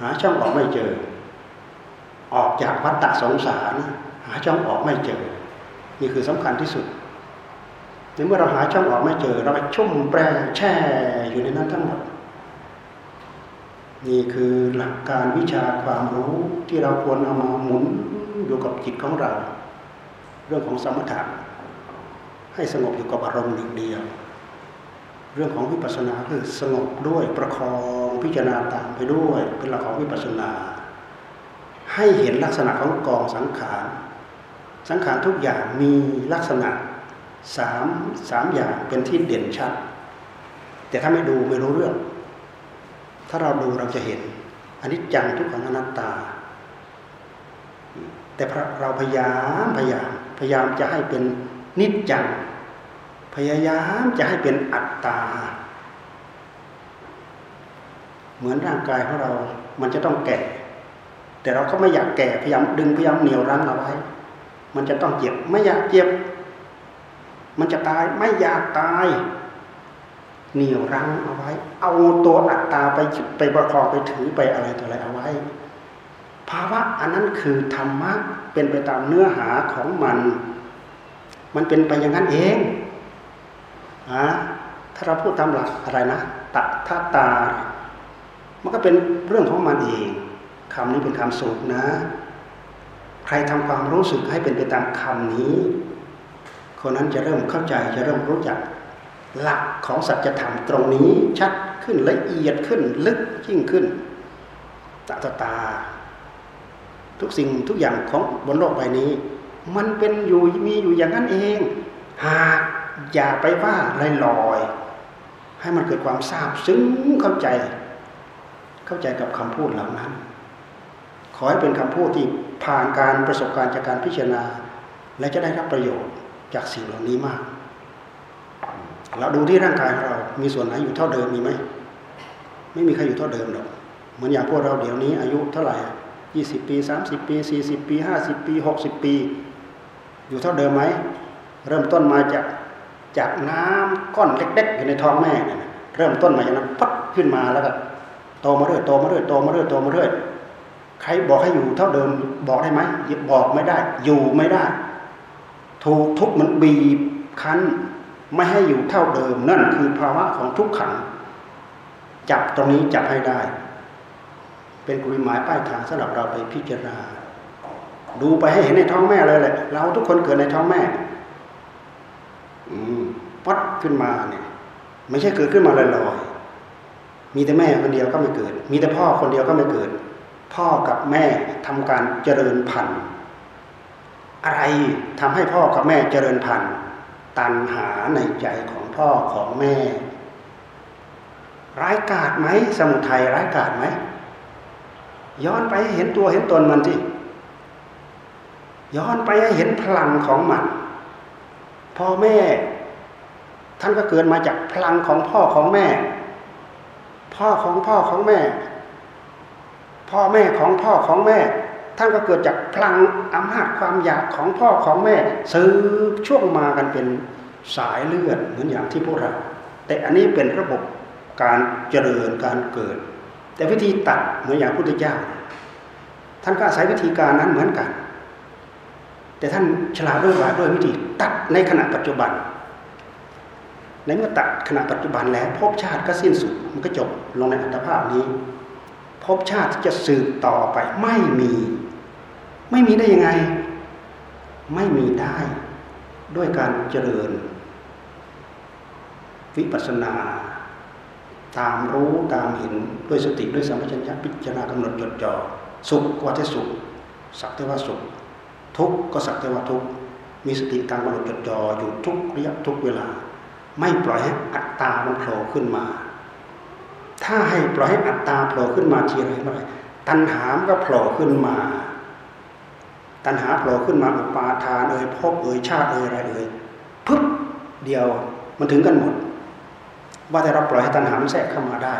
หาช่องออกไม่เจอ ออกจากวัฏฏะสงสาร หาช่องออกไม่เจอ นี่คือสำคัญที่สุดในเมื่อเราหาช่องออกไม่เจอ เราไปชุ่มแปรแช่อยู่ในนั้นทั้งหมดนี่คือหลักการวิชาความรู้ที่เราควรเอามาหมุนอยู่กับจิตของเรา เรื่องของสมถะให้สงบอยู่กับอารมณ์หนึ่งเดียว เรื่องของวิปัสสนาคือสงบด้วยประคองพิจารณาตามไปด้วยเป็นหลักของวิปัสสนา ให้เห็นลักษณะของกองสังขารสังขารทุกอย่างมีลักษณะสามสามอย่างเป็นที่เด่นชัด แต่ถ้าไม่ดูไม่รู้เรื่อง ถ้าเราดูเราจะเห็นอันนี้จังทุกขังอนัตตา แต่เราพยายามพยายาม พยายามจะให้เป็นนิจจังพยายามจะให้เป็นอัตตา เหมือนร่างกายของเรา มันจะต้องแก่ แต่เราก็ไม่อยากแก่พยายามดึงพยายามเหนี่ยวรั้งเอาไว้ มันจะต้องเจ็บไม่อยากเจ็บ มันจะตายไม่อยากตายเหนี่ยวรั้งเอาไว้ เอาตัวอัตตาไปไปประคองไปถือไปอะไรตัวอะไรเอาไว้ ภาวะอันนั้นคือธรรมะเป็นไปตามเนื้อหาของมัน มันเป็นไปอย่างนั้นเองอะถ้าเราพูดตามหลักอะไรนะตัทตา มันก็เป็นเรื่องของมันเองคำนี้เป็นคำสูตรนะ ใครทำความรู้สึกให้เป็นไปตามคำนี้ คนนั้นจะเริ่มเข้าใจจะเริ่มรู้จัก หลักของสัจธรรมตรงนี้ชัดขึ้นละเอียดขึ้นลึกยิ่งขึ้นตาตาตา ทุกสิ่งทุกอย่างของบนโลกใบนี้ มันเป็นอยู่มีอยู่อย่างนั้นเอง หากอย่าไปว่าลอยลอยให้มันเกิดความทราบซึ้งเข้าใจ เข้าใจกับคำพูดเหล่านั้น ขอให้เป็นคำพูดที่ผ่านการประสบการณ์จากการพิจารณา และจะได้รับประโยชน์จากสิ่งเหล่านี้มาก เราดูที่ร่างกายเรา มีส่วนไหนอยู่เท่าเดิมมีไหมไม่มีใครอยู่เท่าเดิมหรอกเหมือนอย่างพวกเราเดี๋ยวนี้อายุเท่าไหร่ ยี่สิบปีสามสิบปีสี่สิบปีห้าสิบปีหกสิบปี อยู่เท่าเดิมไหม เริ่มต้นมาจากจากน้ำก้อนเล็กๆอยู่ในท้องแม่เนี่ยเริ่มต้นมาจากนั้นพัดขึ้นมาแล้วก็โตมาเรื่อยโตมาเรื่อยโตมาเรื่อยโตมาเรื่อยใครบอกให้อยู่เท่าเดิมบอกได้ไหมบอกไม่ได้ อยู่ไม่ได้ ถูกทุกมันบีบคั้น ไม่ให้อยู่เท่าเดิม นั่นคือภาวะของทุกขัง จับตรงนี้จับให้ได้ เป็นกุญหมายป้ายทางสำหรับเราไปพิจารณา ดูไปให้เห็นในท้องแม่เลยแหละ เราทุกคนเกิดในท้องแม่ อืมปัดขึ้นมาเนี่ย ไม่ใช่เกิดขึ้นมาลอยๆมีแต่แม่คนเดียวก็ไม่เกิด มีแต่พ่อคนเดียวก็ไม่เกิด พ่อกับแม่ทำการเจริญพันธุ์อะไรทำให้พ่อกับแม่เจริญพันธุ์ตันหาในใจของพ่อของแม่ ร้ายกาจไหมสมุทัยร้ายกาจไหม ย้อนไปให้เห็นตัวเห็นตนมันที่ย้อนไปให้เห็นพลังของมันพ่อแม่ ท่านก็เกิดมาจากพลังของพ่อของแม่ พ่อของพ่อของแม่ พ่อแม่ของพ่อของแม่ ท่านก็เกิดจากพลังอำนาจความอยากของพ่อของแม่ซื้อช่วงมากันเป็นสายเลือดเหมือนอย่างที่พวกเรา แต่อันนี้เป็นระบบการเจริญการเกิด แต่วิธีตัดเหมือนอย่างพุทธเจ้า ท่านก็อาศัยวิธีการนั้นเหมือนกัน แต่ท่านฉลาดด้วยว่าด้วยวิธีตัดในขณะปัจจุบันในเมื่อตัดขณะปัจจุบันแล้วภพชาติก็สิ้นสุดมันก็จบลงในอัตภาพนี้ภพชาติจะสืบต่อไปไม่มี ไม่มีได้ยังไง ไม่มีได้ด้วยการเจริญ วิปัสสนา ตามรู้ตามเห็นด้วยสติด้วยสัมปชัญญะพิจารณากำหนดจดจ่อสุขก็ว่าสุข สักแต่ว่าสุข ทุกข์ก็สักแต่ว่าทุกข์มีสติตามกำหนดจดจ่ออยู่ทุกระยะทุกเวลา ไม่ปล่อยให้อัตตามันโผล่ขึ้นมา ถ้าให้ปล่อยให้อัตตาโผล่ขึ้นมาทีไรเมื่อไรตัณหามก็โผล่ขึ้นมา ตัณหาโผล่ขึ้นมาอุปาทานเอ่ยภพเอ่ยชาติเอ่ยอะไรเอ่ยปึ๊บเดียวมันถึงกันหมด ว่าแต่เราปล่อยให้ตัณหามันแทรกเข้ามาได้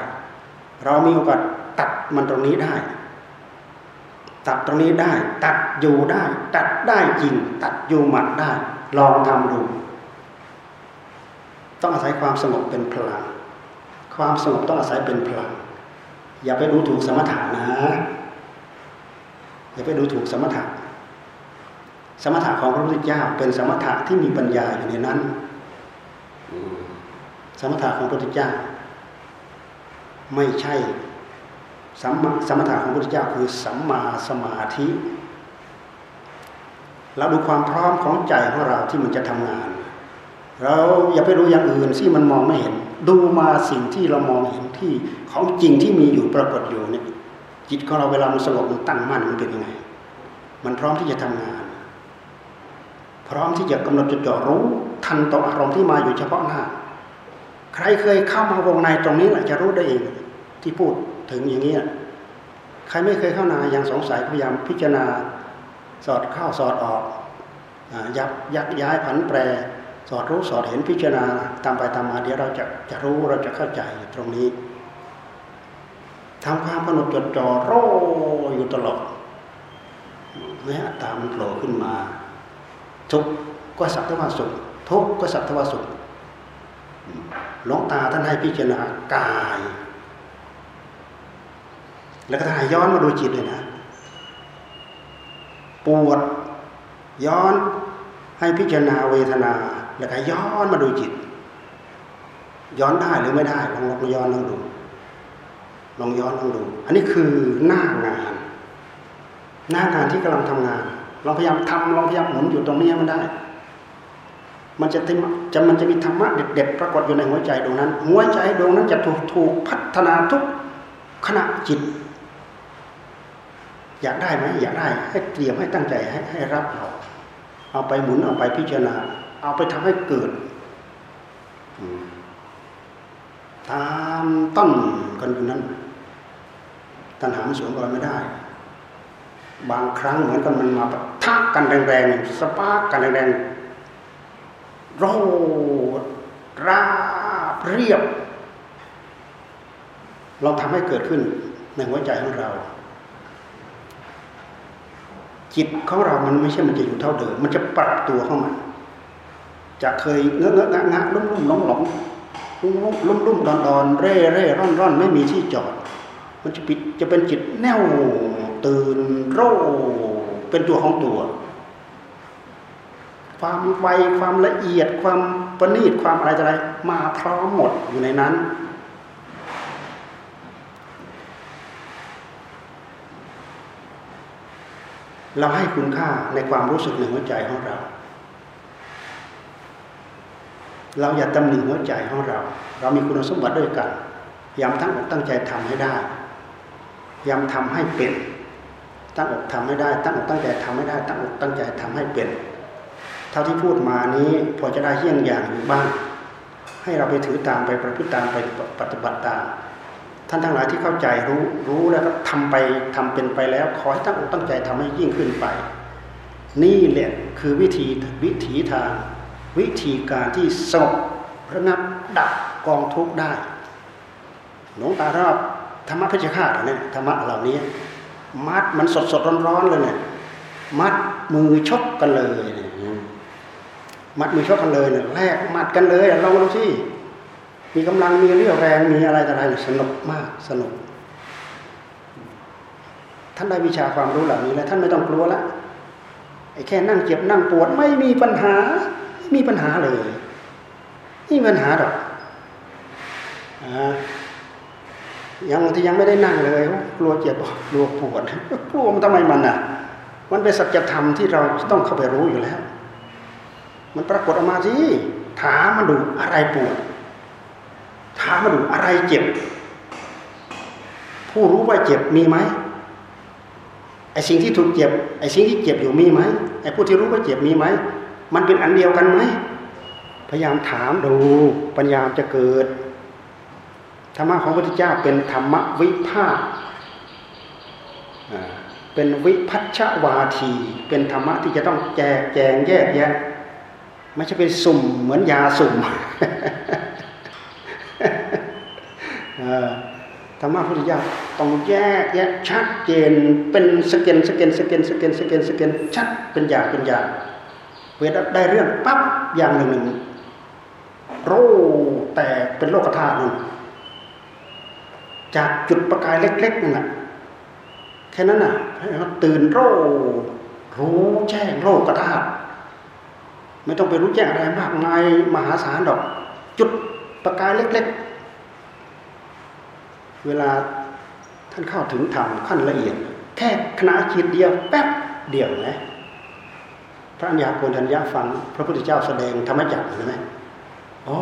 เรามีโอกาสตัดมันตรงนี้ได้ ตัดตรงนี้ได้ ตัดอยู่ได้ ตัดได้จริง ตัดอยู่หมัดได้ ลองทำดู ต้องอาศัยความสงบเป็นพลัง ความสงบต้องอาศัยเป็นพลัง อย่าไปดูถูกสมถะนะอย่าไปดูถูกสมถะสมถะของพระพุทธเจ้าเป็นสมถะที่มีปัญญาอยู่ในนั้น สมถะของพระพุทธเจ้า ไม่ใช่สมสมถะของพระพุทธเจ้าคือสัมมาสมาธิเราดูความพร้อมของใจของเราที่มันจะทำงาน เราอย่าไปดูอย่างอื่นที่มันมองไม่เห็น ดูมาสิ่งที่เรามองเห็นที่ของจริงที่มีอยู่ปรากฏอยู่เนี่ยจิตของเราเวลามันสงบมันตั้งมั่นมันเป็นยังไง มันพร้อมที่จะทำงาน พร้อมที่จะกำหนดจดจ่อรู้ทันต่ออารมณ์ที่มาอยู่เฉพาะหน้า ใครเคยเข้ามาวงในตรงนี้แหละจะรู้ได้เองที่พูดถึงอย่างนี้ใครไม่เคยเข้านายังสงสัยพยายามพิจารณาสอดเข้าสอดออกยักยักย้ายผันแปร สอดรู้สอดเห็นพิจารณาตามไปตามมาเดี๋ยวเราจะจะรู้เราจะเข้าใจตรงนี้ทำความกำหนดจดจ่อรอยู่ตลอดแม้ตามมันโผล่ขึ้นมา ทุกก็สักทว่าสุขทุกก็สักทว่าสุข หลวงตาท่านให้พิจารณากาย แล้วก็ถ้าย้อนมาดูจิตเลยนะ ปวดย้อนให้พิจารณาเวทนา แล้วก็ย้อนมาดูจิต ย้อนได้หรือไม่ได้ลองลองย้อนลองดูลองย้อนลองดู อันนี้คือหน้างาน หน้างานที่กำลังทำงานลองพยายามทำลองพยายามหมุนอยู่ตรงนี้มันได้ มันจะจะมันจะมีธรรมะเด็ดๆปรากฏอยู่ในหัวใจดวงนั้น หัวใจดวงนั้นจะถูกถูกพัฒนาทุกขณะจิต อยากได้ไหมอยากได้ให้เตรียมให้ตั้งใจให้ให้รับเอาเอาไปหมุนเอาไปพิจารณา เอาไปทำให้เกิดตามต้นกันอยู่นั้น ตัณหามันสวมรอยไม่ได้ บางครั้งเหมือนกันมันมาทักกันแรงๆสปาร์กกันแรงๆ รดราบเรียบ เราทำให้เกิดขึ้นในหัวใจของเรา จิตของเรามันไม่ใช่มันจะอยู่เท่าเดิม มันจะปรับตัวเข้ามาจะเคยเงอะเงอะงะงะลุ่มลุ่มหลงหลงลุ่มลุ่มลุ่มลุ่มดอนดอนเร่เร่ร่อนร่อนไม่มีที่จอด มันจะปิดจะเป็นจิตแน่วตื่นโรเป็นตัวของตัว ความไวความละเอียด ความประณีตความอะไรอะไร มาพร้อมหมดอยู่ในนั้น เราให้คุณค่าในความรู้สึกในหัวใจของเรา เราอย่าตำหนิหัวใจของเรา เรามีคุณสมบัติด้วยกันยายามตั้งอกตั้งใจทำให้ได้ยามทำให้เป็น ตั้งอกทำให้ได้ ตั้งอกตั้งใจทำให้ได้ ตั้งอกตั้งใจทำให้เป็น เท่าที่พูดมานี้พอจะได้เยี่ยงอย่างอยู่บ้าง ให้เราไปถือตามไปประพฤติตามไปปฏิบัติตามท่านทั้งหลายที่เข้าใจรู้รู้แล้วก็ทำไปทำเป็นไปแล้ว ขอให้ตั้งอกตั้งใจทำให้ยิ่งขึ้นไป นี่แหละคือวิธีวิถีทาง วิธีการที่สงบระงับดับกองทุกข์ได้หลวงตารอบธรรมะพิจฆาตเนี่ยธรรมะเหล่านี้ มัดมันสดสดร้อนร้อนเลยเนี่ยมัดมือชกกันเลย มัดมือชกกันเลยเนี่ยแลกมัดกันเลยลองดูสิมีกำลังมีเรี่ยวแรงมีอะไรต่ออะไรสนุกมากสนุก ท่านได้วิชาความรู้เหล่านี้แล้วท่านไม่ต้องกลัวละไอ้แค่นั่งเจ็บนั่งปวดไม่มีปัญหาไม่มีปัญหาเลยไม่มีปัญหาหรอกยังที่ยังไม่ได้นั่งเลยกลัวเจ็บกลัวปวดกลัวมันทำไมมันอะ มันเป็นสัจธรรมที่เราต้องเข้าไปรู้อยู่แล้ว มันปรากฏออกมาสิถามมันดูอะไรปวดถามมาดูอะไรเจ็บ ผู้รู้ว่าเจ็บมีไหมไอ้สิ่งที่ถูกเจ็บไอ้สิ่งที่เจ็บอยู่มีไหมไอ้ผู้ที่รู้ว่าเจ็บมีไหมมันเป็นอันเดียวกันไหมพยายามถามดูปัญญาจะเกิดธรรมะของพระพุทธเจ้าเป็นธรรมวิภาคเป็นวิพัชวาที เป็นธรรมะที่จะต้องแจกแจงแยกแยะ ไม่ใช่เป็นสุ่มเหมือนยาสุ่มธรรมะพุทธเจ้าต้องแยกแยะชัดเจนเป็นสเกนสเกนสเกนสเกนสเกนสเกนชัดเป็นอย่างเป็นอย่างเวลาได้เรื่องปั๊บอย่างหนึ่งหนึ่งโรแต่เป็นโลกธาตุนั่นจากจุดประกายเล็กๆนั่นแหละแค่นั้นน่ะให้เขาตื่นโรรู้แจ้งโลกธาตุ ไม่ต้องไปรู้แจ้งอะไรมากมายมหาศาลดอก จุดประกายเล็ก ๆ เวลาท่านเข้าถึงธรรมขั้นละเอียด แค่ขณะจิตเดียวแป๊บเดียวนะพระัญญาโกณทัญญาฟัง พระพุทธเจ้าแสดงธรรมจักรเห็นไหมอ๋อ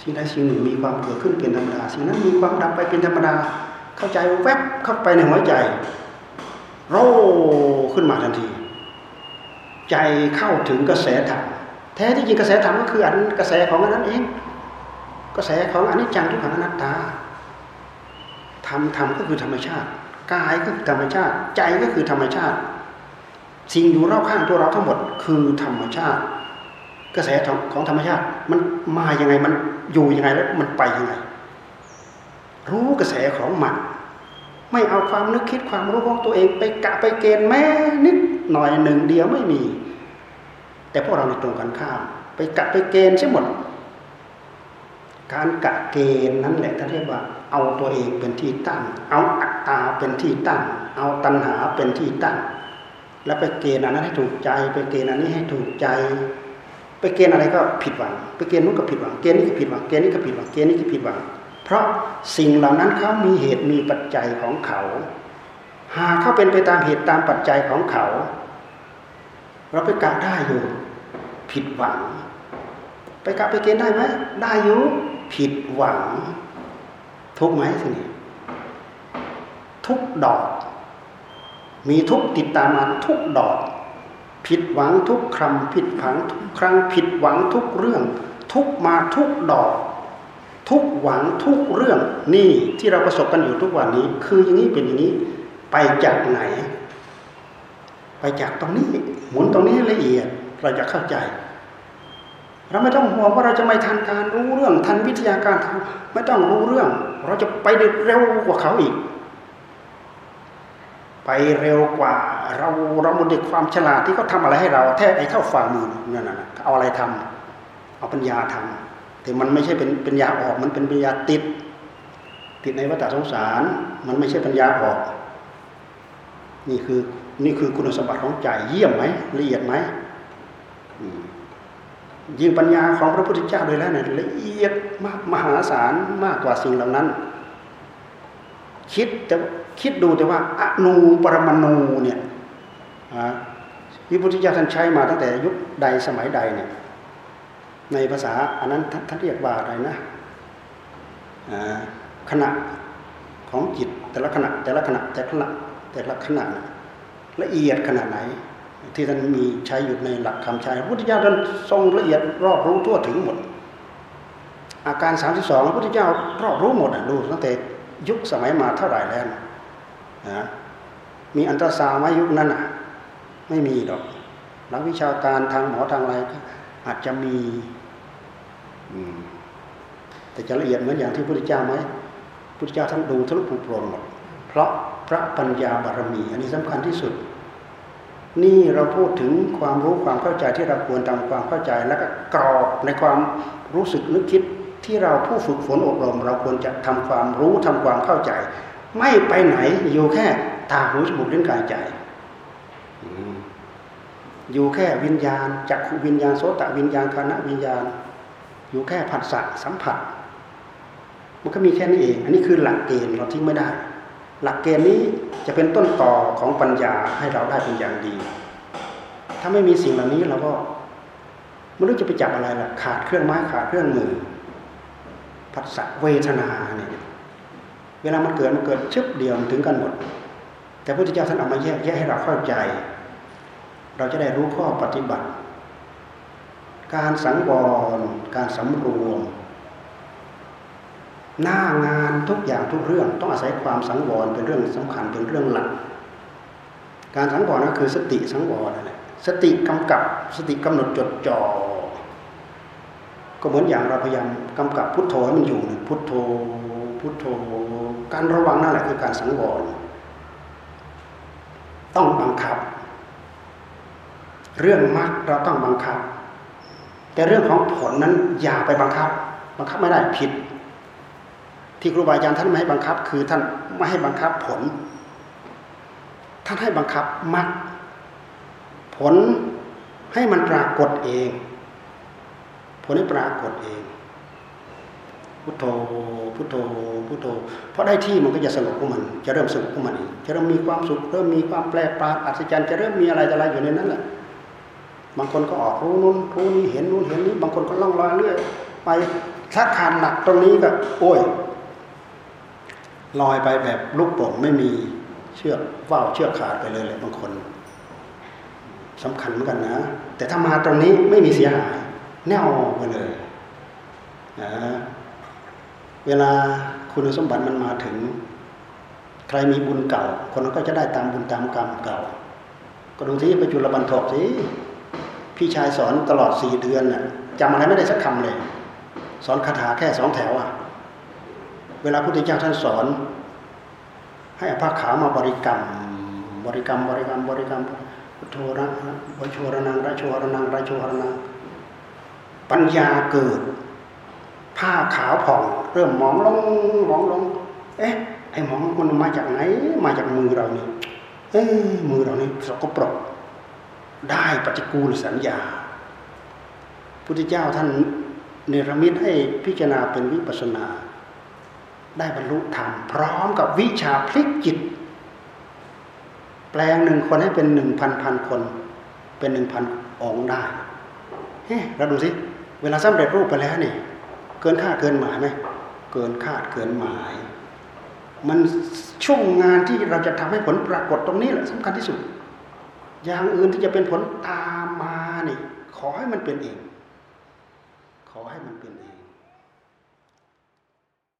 สิ่งใดสิ่งหนึ่งมีความเกิดขึ้นเป็นธรรมดา สิ่งนั้นมีความดับไปเป็นธรรมดา เข้าใจแวบเข้าไปในหัวใจ โรขึ้นมาทันที ใจเข้าถึงกระแสธรรมแท้ที่จริงกระแสธรรมก็คืออันกระแสของอันนั้นเอง กระแสของอนิจจังทุกขังอนัตตาธรรมธรรมก็คือธรรมชาติกายก็คือธรรมชาติ ใจก็คือธรรมชาติ สิ่งอยู่รอบข้างตัวเราทั้งหมดคือธรรมชาติ กระแสของธรรมชาติมันมาอย่างไงมันอยู่ยังไงแล้วมันไปยังไง รู้กระแสของมัน ไม่เอาความนึกคิดความรู้ของตัวเอง ไปกะไปเกณฑ์แม้นิดหน่อยหนึ่งเดียวไม่มี แต่พวกเราในตรงกันข้าม ไปกะไปเกณฑ์ใช่หมด การกะเกณฑ์นั้นแหละท่านเรียกว่า เอาตัวเองเป็นที่ตั้ง เอาอัตตาเป็นที่ตั้ง เอาตัณหาเป็นที่ตั้ง แล้วไปเกณฑ์อันนั้นให้ถูกใจ ไปเกณฑ์อันนี้ให้ถูกใจ ไปเกณฑ์อะไรก็ผิดหวัง ไปเกณฑ์นู้นก็ผิดหวัง เกณฑ์นี้ก็ผิดหวัง เกณฑ์นี้ก็ผิดหวัง เกณฑ์นี้ก็ผิดหวัง เพราะสิ่งเหล่านั้นเขามีเหตุมีปัจจัยของเขา หากเขาเป็นไปตามเหตุตามปัจจัยของเขา เราไปกะได้อยู่ ผิดหวัง ไปกะไปเกณฑ์ได้ไหมได้อยู่ผิดหวัง ทุกไหมสินี่ทุกดอก มีทุกติดตามมาทุกดอก ผิดหวังทุกคำผิดผังทุกครั้งผิดหวังทุกเรื่อง ทุกมาทุกดอก ทุกหวังทุกเรื่องนี่ที่เราประสบกันอยู่ทุกวันนี้ คืออย่างนี้เป็นอย่างนี้ไปจากไหน ไปจากตรงนี้ หมุนตรงนี้ละเอียดเราจะเข้าใจ เราไม่ต้องห่วงว่าเราจะไม่ทันการรู้เรื่องทันวิทยาการไม่ต้องรู้เรื่อง เราจะไปเร็วกว่าเขาอีก ไปเร็วกว่า เราเราหมดเด็กความฉลาดที่เขาทาอะไรให้เราแท้ไอ้เท่าฝ่ามือนั่นน่ะเอาอะไรทำเอาปัญญาทำ แต่มันไม่ใช่เป็นปัญญาออก มันเป็นปัญญาติด ติดในวัฏสงสาร มันไม่ใช่ปัญญาออก นี่คือนี่คือคุณสมบัติของใจเยี่ยมไหมละเอียดไหมยิ่งปัญญาของพระพุทธเจ้าโดยแล้วเนี่ยละเอียดมากมหาศาลมากกว่าสิ่งเหล่านั้น คิดแต่คิดดูแต่ว่าอนูปรมาณูเนี่ยวิพุทธเจ้าท่านใช้มาตั้งแต่ยุคใดสมัยใดเนี่ย ในภาษาอันนั้นท่านเรียกว่าอะไรนะขณะของจิตแต่ละขณะแต่ละขณะแต่ละขณะแต่ละขณะละเอียดขนาดไหน ที่ท่านมีใช้อยู่ในหลักคำใช้พระพุทธเจ้าท่านทรงละเอียดรอบรู้ทั่วถึงหมด อาการสามสิบสองพระพุทธเจ้ารอบรู้หมดดูตั้งแต่ยุคสมัยมาเท่าไหร่แล้วนะมีอันตราซาวไหมยุคนั้นอะ ไม่มีดอกนักวิชาการทางหมอทางอะไรอาจจะมี แต่จะละเอียดเหมือนอย่างที่พระพุทธเจ้าไหมพระพุทธเจ้าท่านดูทะลุปูโปร่งหมดเพราะพระปัญญาบารมี อันนี้สำคัญที่สุด นี่เราพูดถึงความรู้ความเข้าใจที่เราควรทำความเข้าใจแล้วก็กรอบในความรู้สึกนึกคิดที่เราผู้ฝึกฝนอบรม เราควรจะทำความรู้ทำความเข้าใจ ไม่ไปไหนอยู่แค่ตาหูจมูกลิ้นกายใจอยู่แค่วิญญาณจักขวิญญาณโสตวิญญาณคณะวิญญาณ อยู่แค่ผัสสะสัมผัส มันก็มีแค่นี้เอง อันนี้คือหลักเกณฑ์เราทิ้งไม่ได้ หลักเกณฑ์นี้จะเป็นต้นต่อของปัญญาให้เราได้เป็นอย่างดี ถ้าไม่มีสิ่งเหล่านี้เราก็ไม่รู้จะไปจับอะไรล่ะขาดเครื่องไม้ขาดเครื่องมือผัสสะเวทนาเนี่ยเวลามันเกิดมันเกิดชึบเดียวถึงกันหมด แต่พระพุทธเจ้าท่านเอามาแยกแยกให้เราเข้าใจ เราจะได้รู้ข้อปฏิบัติ การสังวร การสำรวม หน้างานทุกอย่างทุกเรื่องต้องอาศัยความสังวรเป็นเรื่องสำคัญเป็นเรื่องหลัก การสังวรก็คือสติสังวรนั่นแหละสติกำกับสติกำหนดจดจ่อก็เหมือนอย่างเราพยายามกำกับพุทโธให้มันอยู่พุทโธพุทโธ การระวังนั่นแหละคือการสังวร ต้องบังคับ เรื่องมรรคเราต้องบังคับ แต่เรื่องของผลนั้นอย่าไปบังคับ บังคับไม่ได้ผิด ที่ครูบาอาจารย์ท่านไม่ให้บังคับ คือท่านไม่ให้บังคับผล ท่านให้บังคับมรรคผลให้มันปรากฏเอง ผลให้ปรากฏเอง พุทโธพุทโธพุทโธเพราะได้ที่มันก็จะสงบของมัน จะเริ่มสงบของมันเองจะเริ่มมีความสุขเริ่มมีความแปลปราอัศจรรย์จะเริ่มมีอะไรอะไรอยู่ในนั้นแหละ บางคนก็ออกรู้นู้นรู้นี้เห็นนู้นเห็นนี้ บางคนก็ล่องลอยเรื่อยไปถ้าขาดหลักตรงนี้ก็โอ้ยลอยไปแบบลูกโป่งไม่มีเชือกว่าวเชือกขาดไปเลยเลยบางคนสำคัญเหมือนกันนะ แต่ถ้ามาตรงนี้ไม่มีเสียหายแน่วไปเลยนะเวลาคุณสมบัติมันมาถึง ใครมีบุญเก่า คนนั้นก็จะได้ตามบุญตามกรรมเก่า ก็ดูที่ไปจุลบันทกสิ พี่ชายสอนตลอดสี่เดือนน่ะจำอะไรไม่ได้สักคำเลย สอนคาถาแค่สองแถวอะ เวลาพุทธเจ้าท่านสอน ให้อภาขามาบริกรรม บริกรรมบริกรรมบริกรรมพุทโธระวโชระนังระโชระนังระโชระนังปัญญาเกิด ผ้าขาวผ่อง เริ่มมองลงมองลง เอ๊ะไอ้มองมันมาจากไหน มาจากมือเรานี่เอ๊ะมือเรานี่สกปรก ได้ปฏิกูลสัญญา พุทธเจ้าท่านเนรมิตให้พิจารณาเป็นวิปัสนา ได้บรรลุธรรมพร้อมกับวิชาพลิกจิต แปลงหนึ่งคนให้เป็นหนึ่งพันพันคน เป็นหนึ่งพันองค์ได้เฮ้เราดูสิ เวลาสำเร็จรูปไปแล้วเนี่ยเกินคาดเกินหมายไหมเกินคาดเกินหมาย มันช่วงงานที่เราจะทำให้ผลปรากฏตรงนี้แหละสำคัญที่สุด อย่างอื่นที่จะเป็นผลตามมานี่ขอให้มันเป็นเอง ขอให้มันเป็น